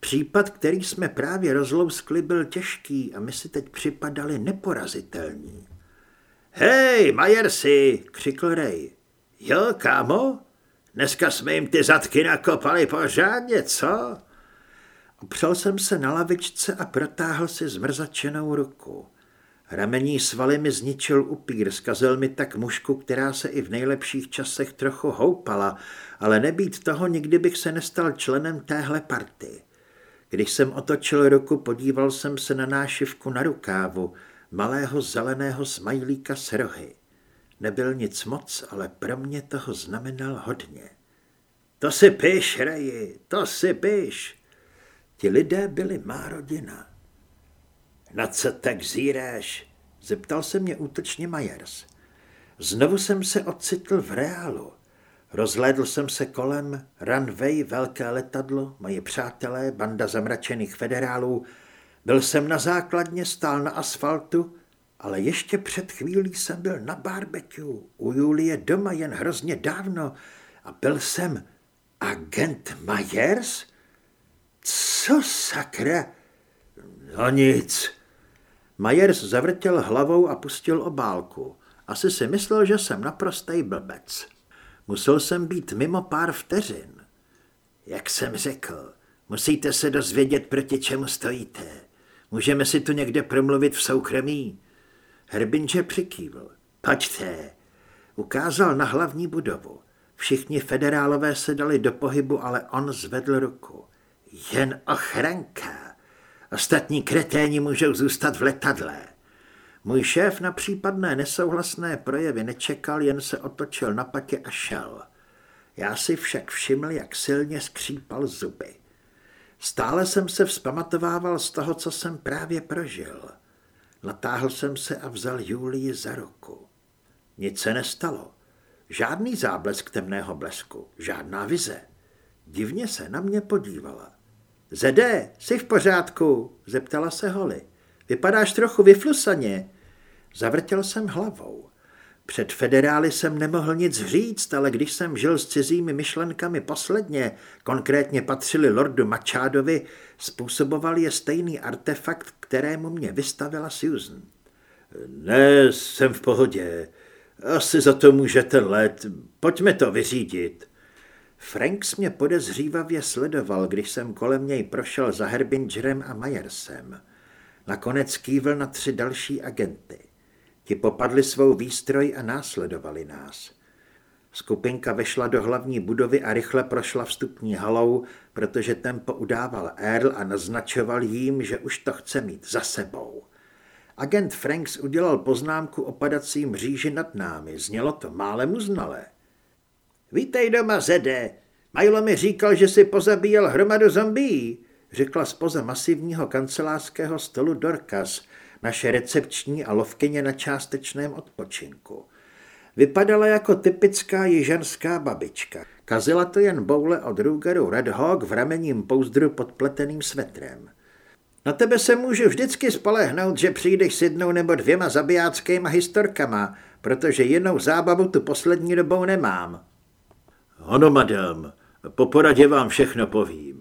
Případ, který jsme právě rozlouskli, byl těžký a my si teď připadali neporazitelní. Hej, Majersi, křikl Ray. Jo, kámo? Dneska jsme jim ty zadky nakopali pořádně, co? Opřel jsem se na lavičce a protáhl si zmrzačenou ruku. Ramení svaly mi zničil upír, zkazil mi tak mušku, která se i v nejlepších časech trochu houpala, ale nebýt toho, nikdy bych se nestal členem téhle party. Když jsem otočil ruku, podíval jsem se na nášivku na rukávu, malého zeleného smajlíka s rohy. Nebyl nic moc, ale pro mě toho znamenal hodně. To si piš, Reji, to si piš. Ti lidé byli má rodina. Na co tak zíráš? Zeptal se mě útočně Majers. Znovu jsem se ocitl v reálu. Rozhlédl jsem se kolem, runway, velké letadlo, moji přátelé, banda zamračených federálů. Byl jsem na základně, stál na asfaltu, ale ještě před chvílí jsem byl na barbecue u Julie doma jen hrozně dávno a byl jsem agent Myers? Co sakra? No nic. Myers zavrtěl hlavou a pustil obálku. Asi si myslel, že jsem naprostej blbec. Musel jsem být mimo pár vteřin. Jak jsem řekl, musíte se dozvědět, proti čemu stojíte. Můžeme si tu někde promluvit v soukromí. Herbinče přikývl. Pojďte. Ukázal na hlavní budovu. Všichni federálové se dali do pohybu, ale on zvedl ruku. Jen ochranka. Ostatní kreténi můžou zůstat v letadle. Můj šéf na případné nesouhlasné projevy nečekal, jen se otočil na patě a šel. Já si však všiml, jak silně skřípal zuby. Stále jsem se vzpamatovával z toho, co jsem právě prožil. Natáhl jsem se a vzal Julii za ruku. Nic se nestalo. Žádný záblesk temného blesku, žádná vize. Divně se na mě podívala. Zede, jsi v pořádku? zeptala se Holly. Vypadáš trochu vyflusaně. Zavrtěl jsem hlavou. Před federály jsem nemohl nic říct, ale když jsem žil s cizími myšlenkami posledně, konkrétně patřili lordu Machádovi, způsoboval je stejný artefakt, kterému mě vystavila Susan. Ne, jsem v pohodě. Asi za to může ten let. Pojďme to vyřídit. Franks mě podezřívavě sledoval, když jsem kolem něj prošel za Herbingerem a Majersem. Nakonec kývl na tři další agenty. Ti popadli svou výstroj a následovali nás. Skupinka vešla do hlavní budovy a rychle prošla vstupní halou, protože tempo udával Earl a naznačoval jim, že už to chce mít za sebou. Agent Franks udělal poznámku o padací mříži nad námi. Znělo to málem uznalé. Vítej doma, Zede. Majlo mi říkal, že si pozabíjel hromadu zombií, řekla spoza masivního kancelářského stolu Dorcas, naše recepční a lovkyně na částečném odpočinku. Vypadala jako typická jižanská babička. Kazila to jen boule od Rugeru Red Hawk v ramenním pouzdru pod pleteným svetrem. Na tebe se můžu vždycky spolehnout, že přijdeš s jednou nebo dvěma zabijáckýma historkama, protože jinou zábavu tu poslední dobou nemám. Ano, madam, po poradě vám všechno povím.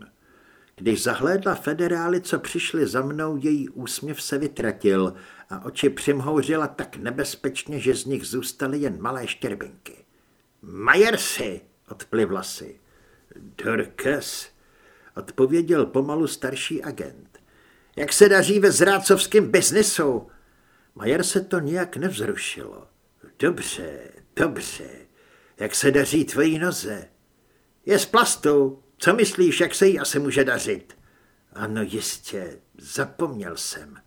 Když zahlédla federály, co přišli za mnou, její úsměv se vytratil a oči přimhouřila tak nebezpečně, že z nich zůstaly jen malé štěrbinky. Majersi, odplivla si. Dorcas, odpověděl pomalu starší agent. Jak se daří ve zrácovském biznisu? Majer se to nijak nevzrušilo. Dobře, dobře. Jak se daří tvojí noze? Je z plastu. Co myslíš, jak se jí asi může dařit? Ano, jistě, zapomněl jsem.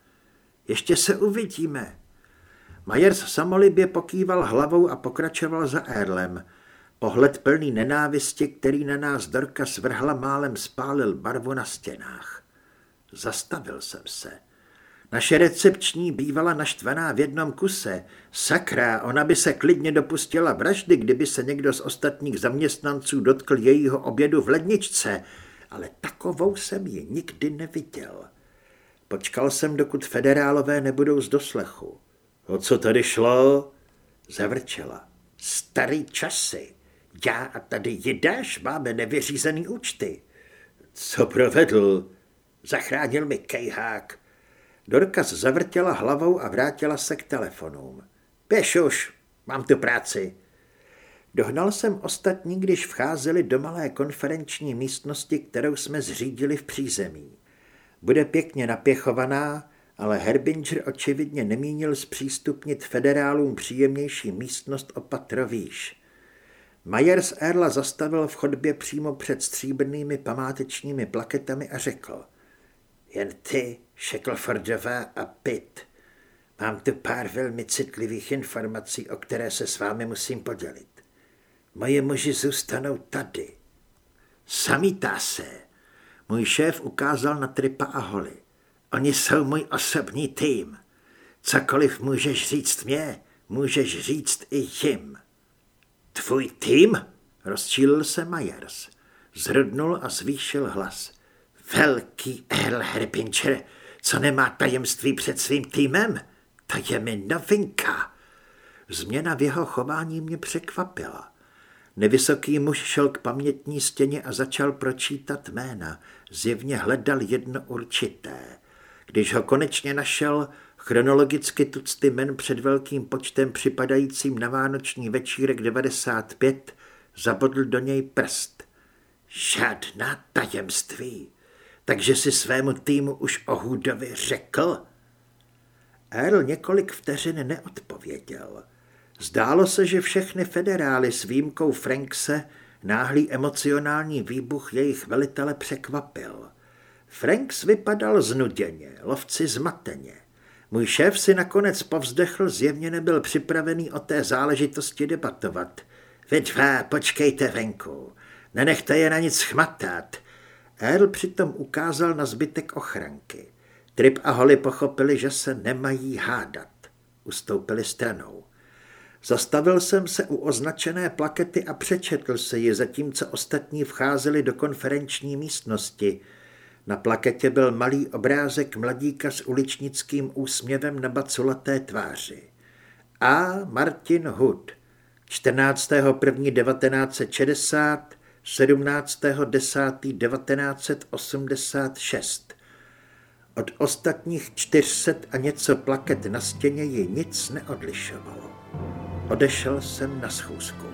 Ještě se uvidíme. Majers samolibě pokýval hlavou a pokračoval za Erlem. Pohled plný nenávisti, který na nás Dorka svrhla málem spálil barvu na stěnách. Zastavil jsem se. Naše recepční bývala naštvaná v jednom kuse. Sakra, ona by se klidně dopustila vraždy, kdyby se někdo z ostatních zaměstnanců dotkl jejího obědu v ledničce, ale takovou jsem ji nikdy neviděl. Počkal jsem, dokud federálové nebudou z doslechu. O co tady šlo? Zavrčela. Starý časy. Já a tady jidáš máme nevyřízený účty. Co provedl? Zachránil mi kejhák. Dorkas zavrtěla hlavou a vrátila se k telefonům. Běž už, mám tu práci. Dohnal jsem ostatní, když vcházeli do malé konferenční místnosti, kterou jsme zřídili v přízemí. Bude pěkně napěchovaná, ale Herbinger očividně nemínil zpřístupnit federálům příjemnější místnost o patro výš. Myers Erla zastavil v chodbě přímo před stříbrnými památečními plaketami a řekl – Jen ty, Shacklefordová a Pitt. Mám tu pár velmi citlivých informací, o které se s vámi musím podělit. Moje muži zůstanou tady. Samítá se. Můj šéf ukázal na Tripa a Holly. Oni jsou můj osobní tým. Cokoliv můžeš říct mě, můžeš říct i jim. Tvůj tým? Rozčílil se Myers. Zhrudnul a zvýšil hlas. Velký Earl Herpincher, co nemá tajemství před svým týmem? To je mi novinka. Změna v jeho chování mě překvapila. Nevysoký muž šel k pamětní stěně a začal pročítat jména. Zjevně hledal jedno určité. Když ho konečně našel, chronologicky tucty men před velkým počtem připadajícím na vánoční večírek 95, zabodl do něj prst. Žádná tajemství. Takže si svému týmu už o Hudovi řekl? Earl několik vteřin neodpověděl. Zdálo se, že všechny federály s výjimkou Frankse náhlý emocionální výbuch jejich velitele překvapil. Franks vypadal znuděně, lovci zmateně. Můj šéf si nakonec povzdechl, zjevně nebyl připravený o té záležitosti debatovat. Vy dva, počkejte venku, nenechte je na nic chmatat. Earl přitom ukázal na zbytek ochranky. Trip a Holly pochopili, že se nemají hádat. Ustoupili stranou. Zastavil jsem se u označené plakety a přečetl se ji, zatímco ostatní vcházeli do konferenční místnosti. Na plaketě byl malý obrázek mladíka s uličnickým úsměvem na baculaté tváři. A. Martin Hood, 14.1.1960, 17.10.1986. Od ostatních 400 a něco plaket na stěně ji nic neodlišovalo. Odešel jsem na schůzku.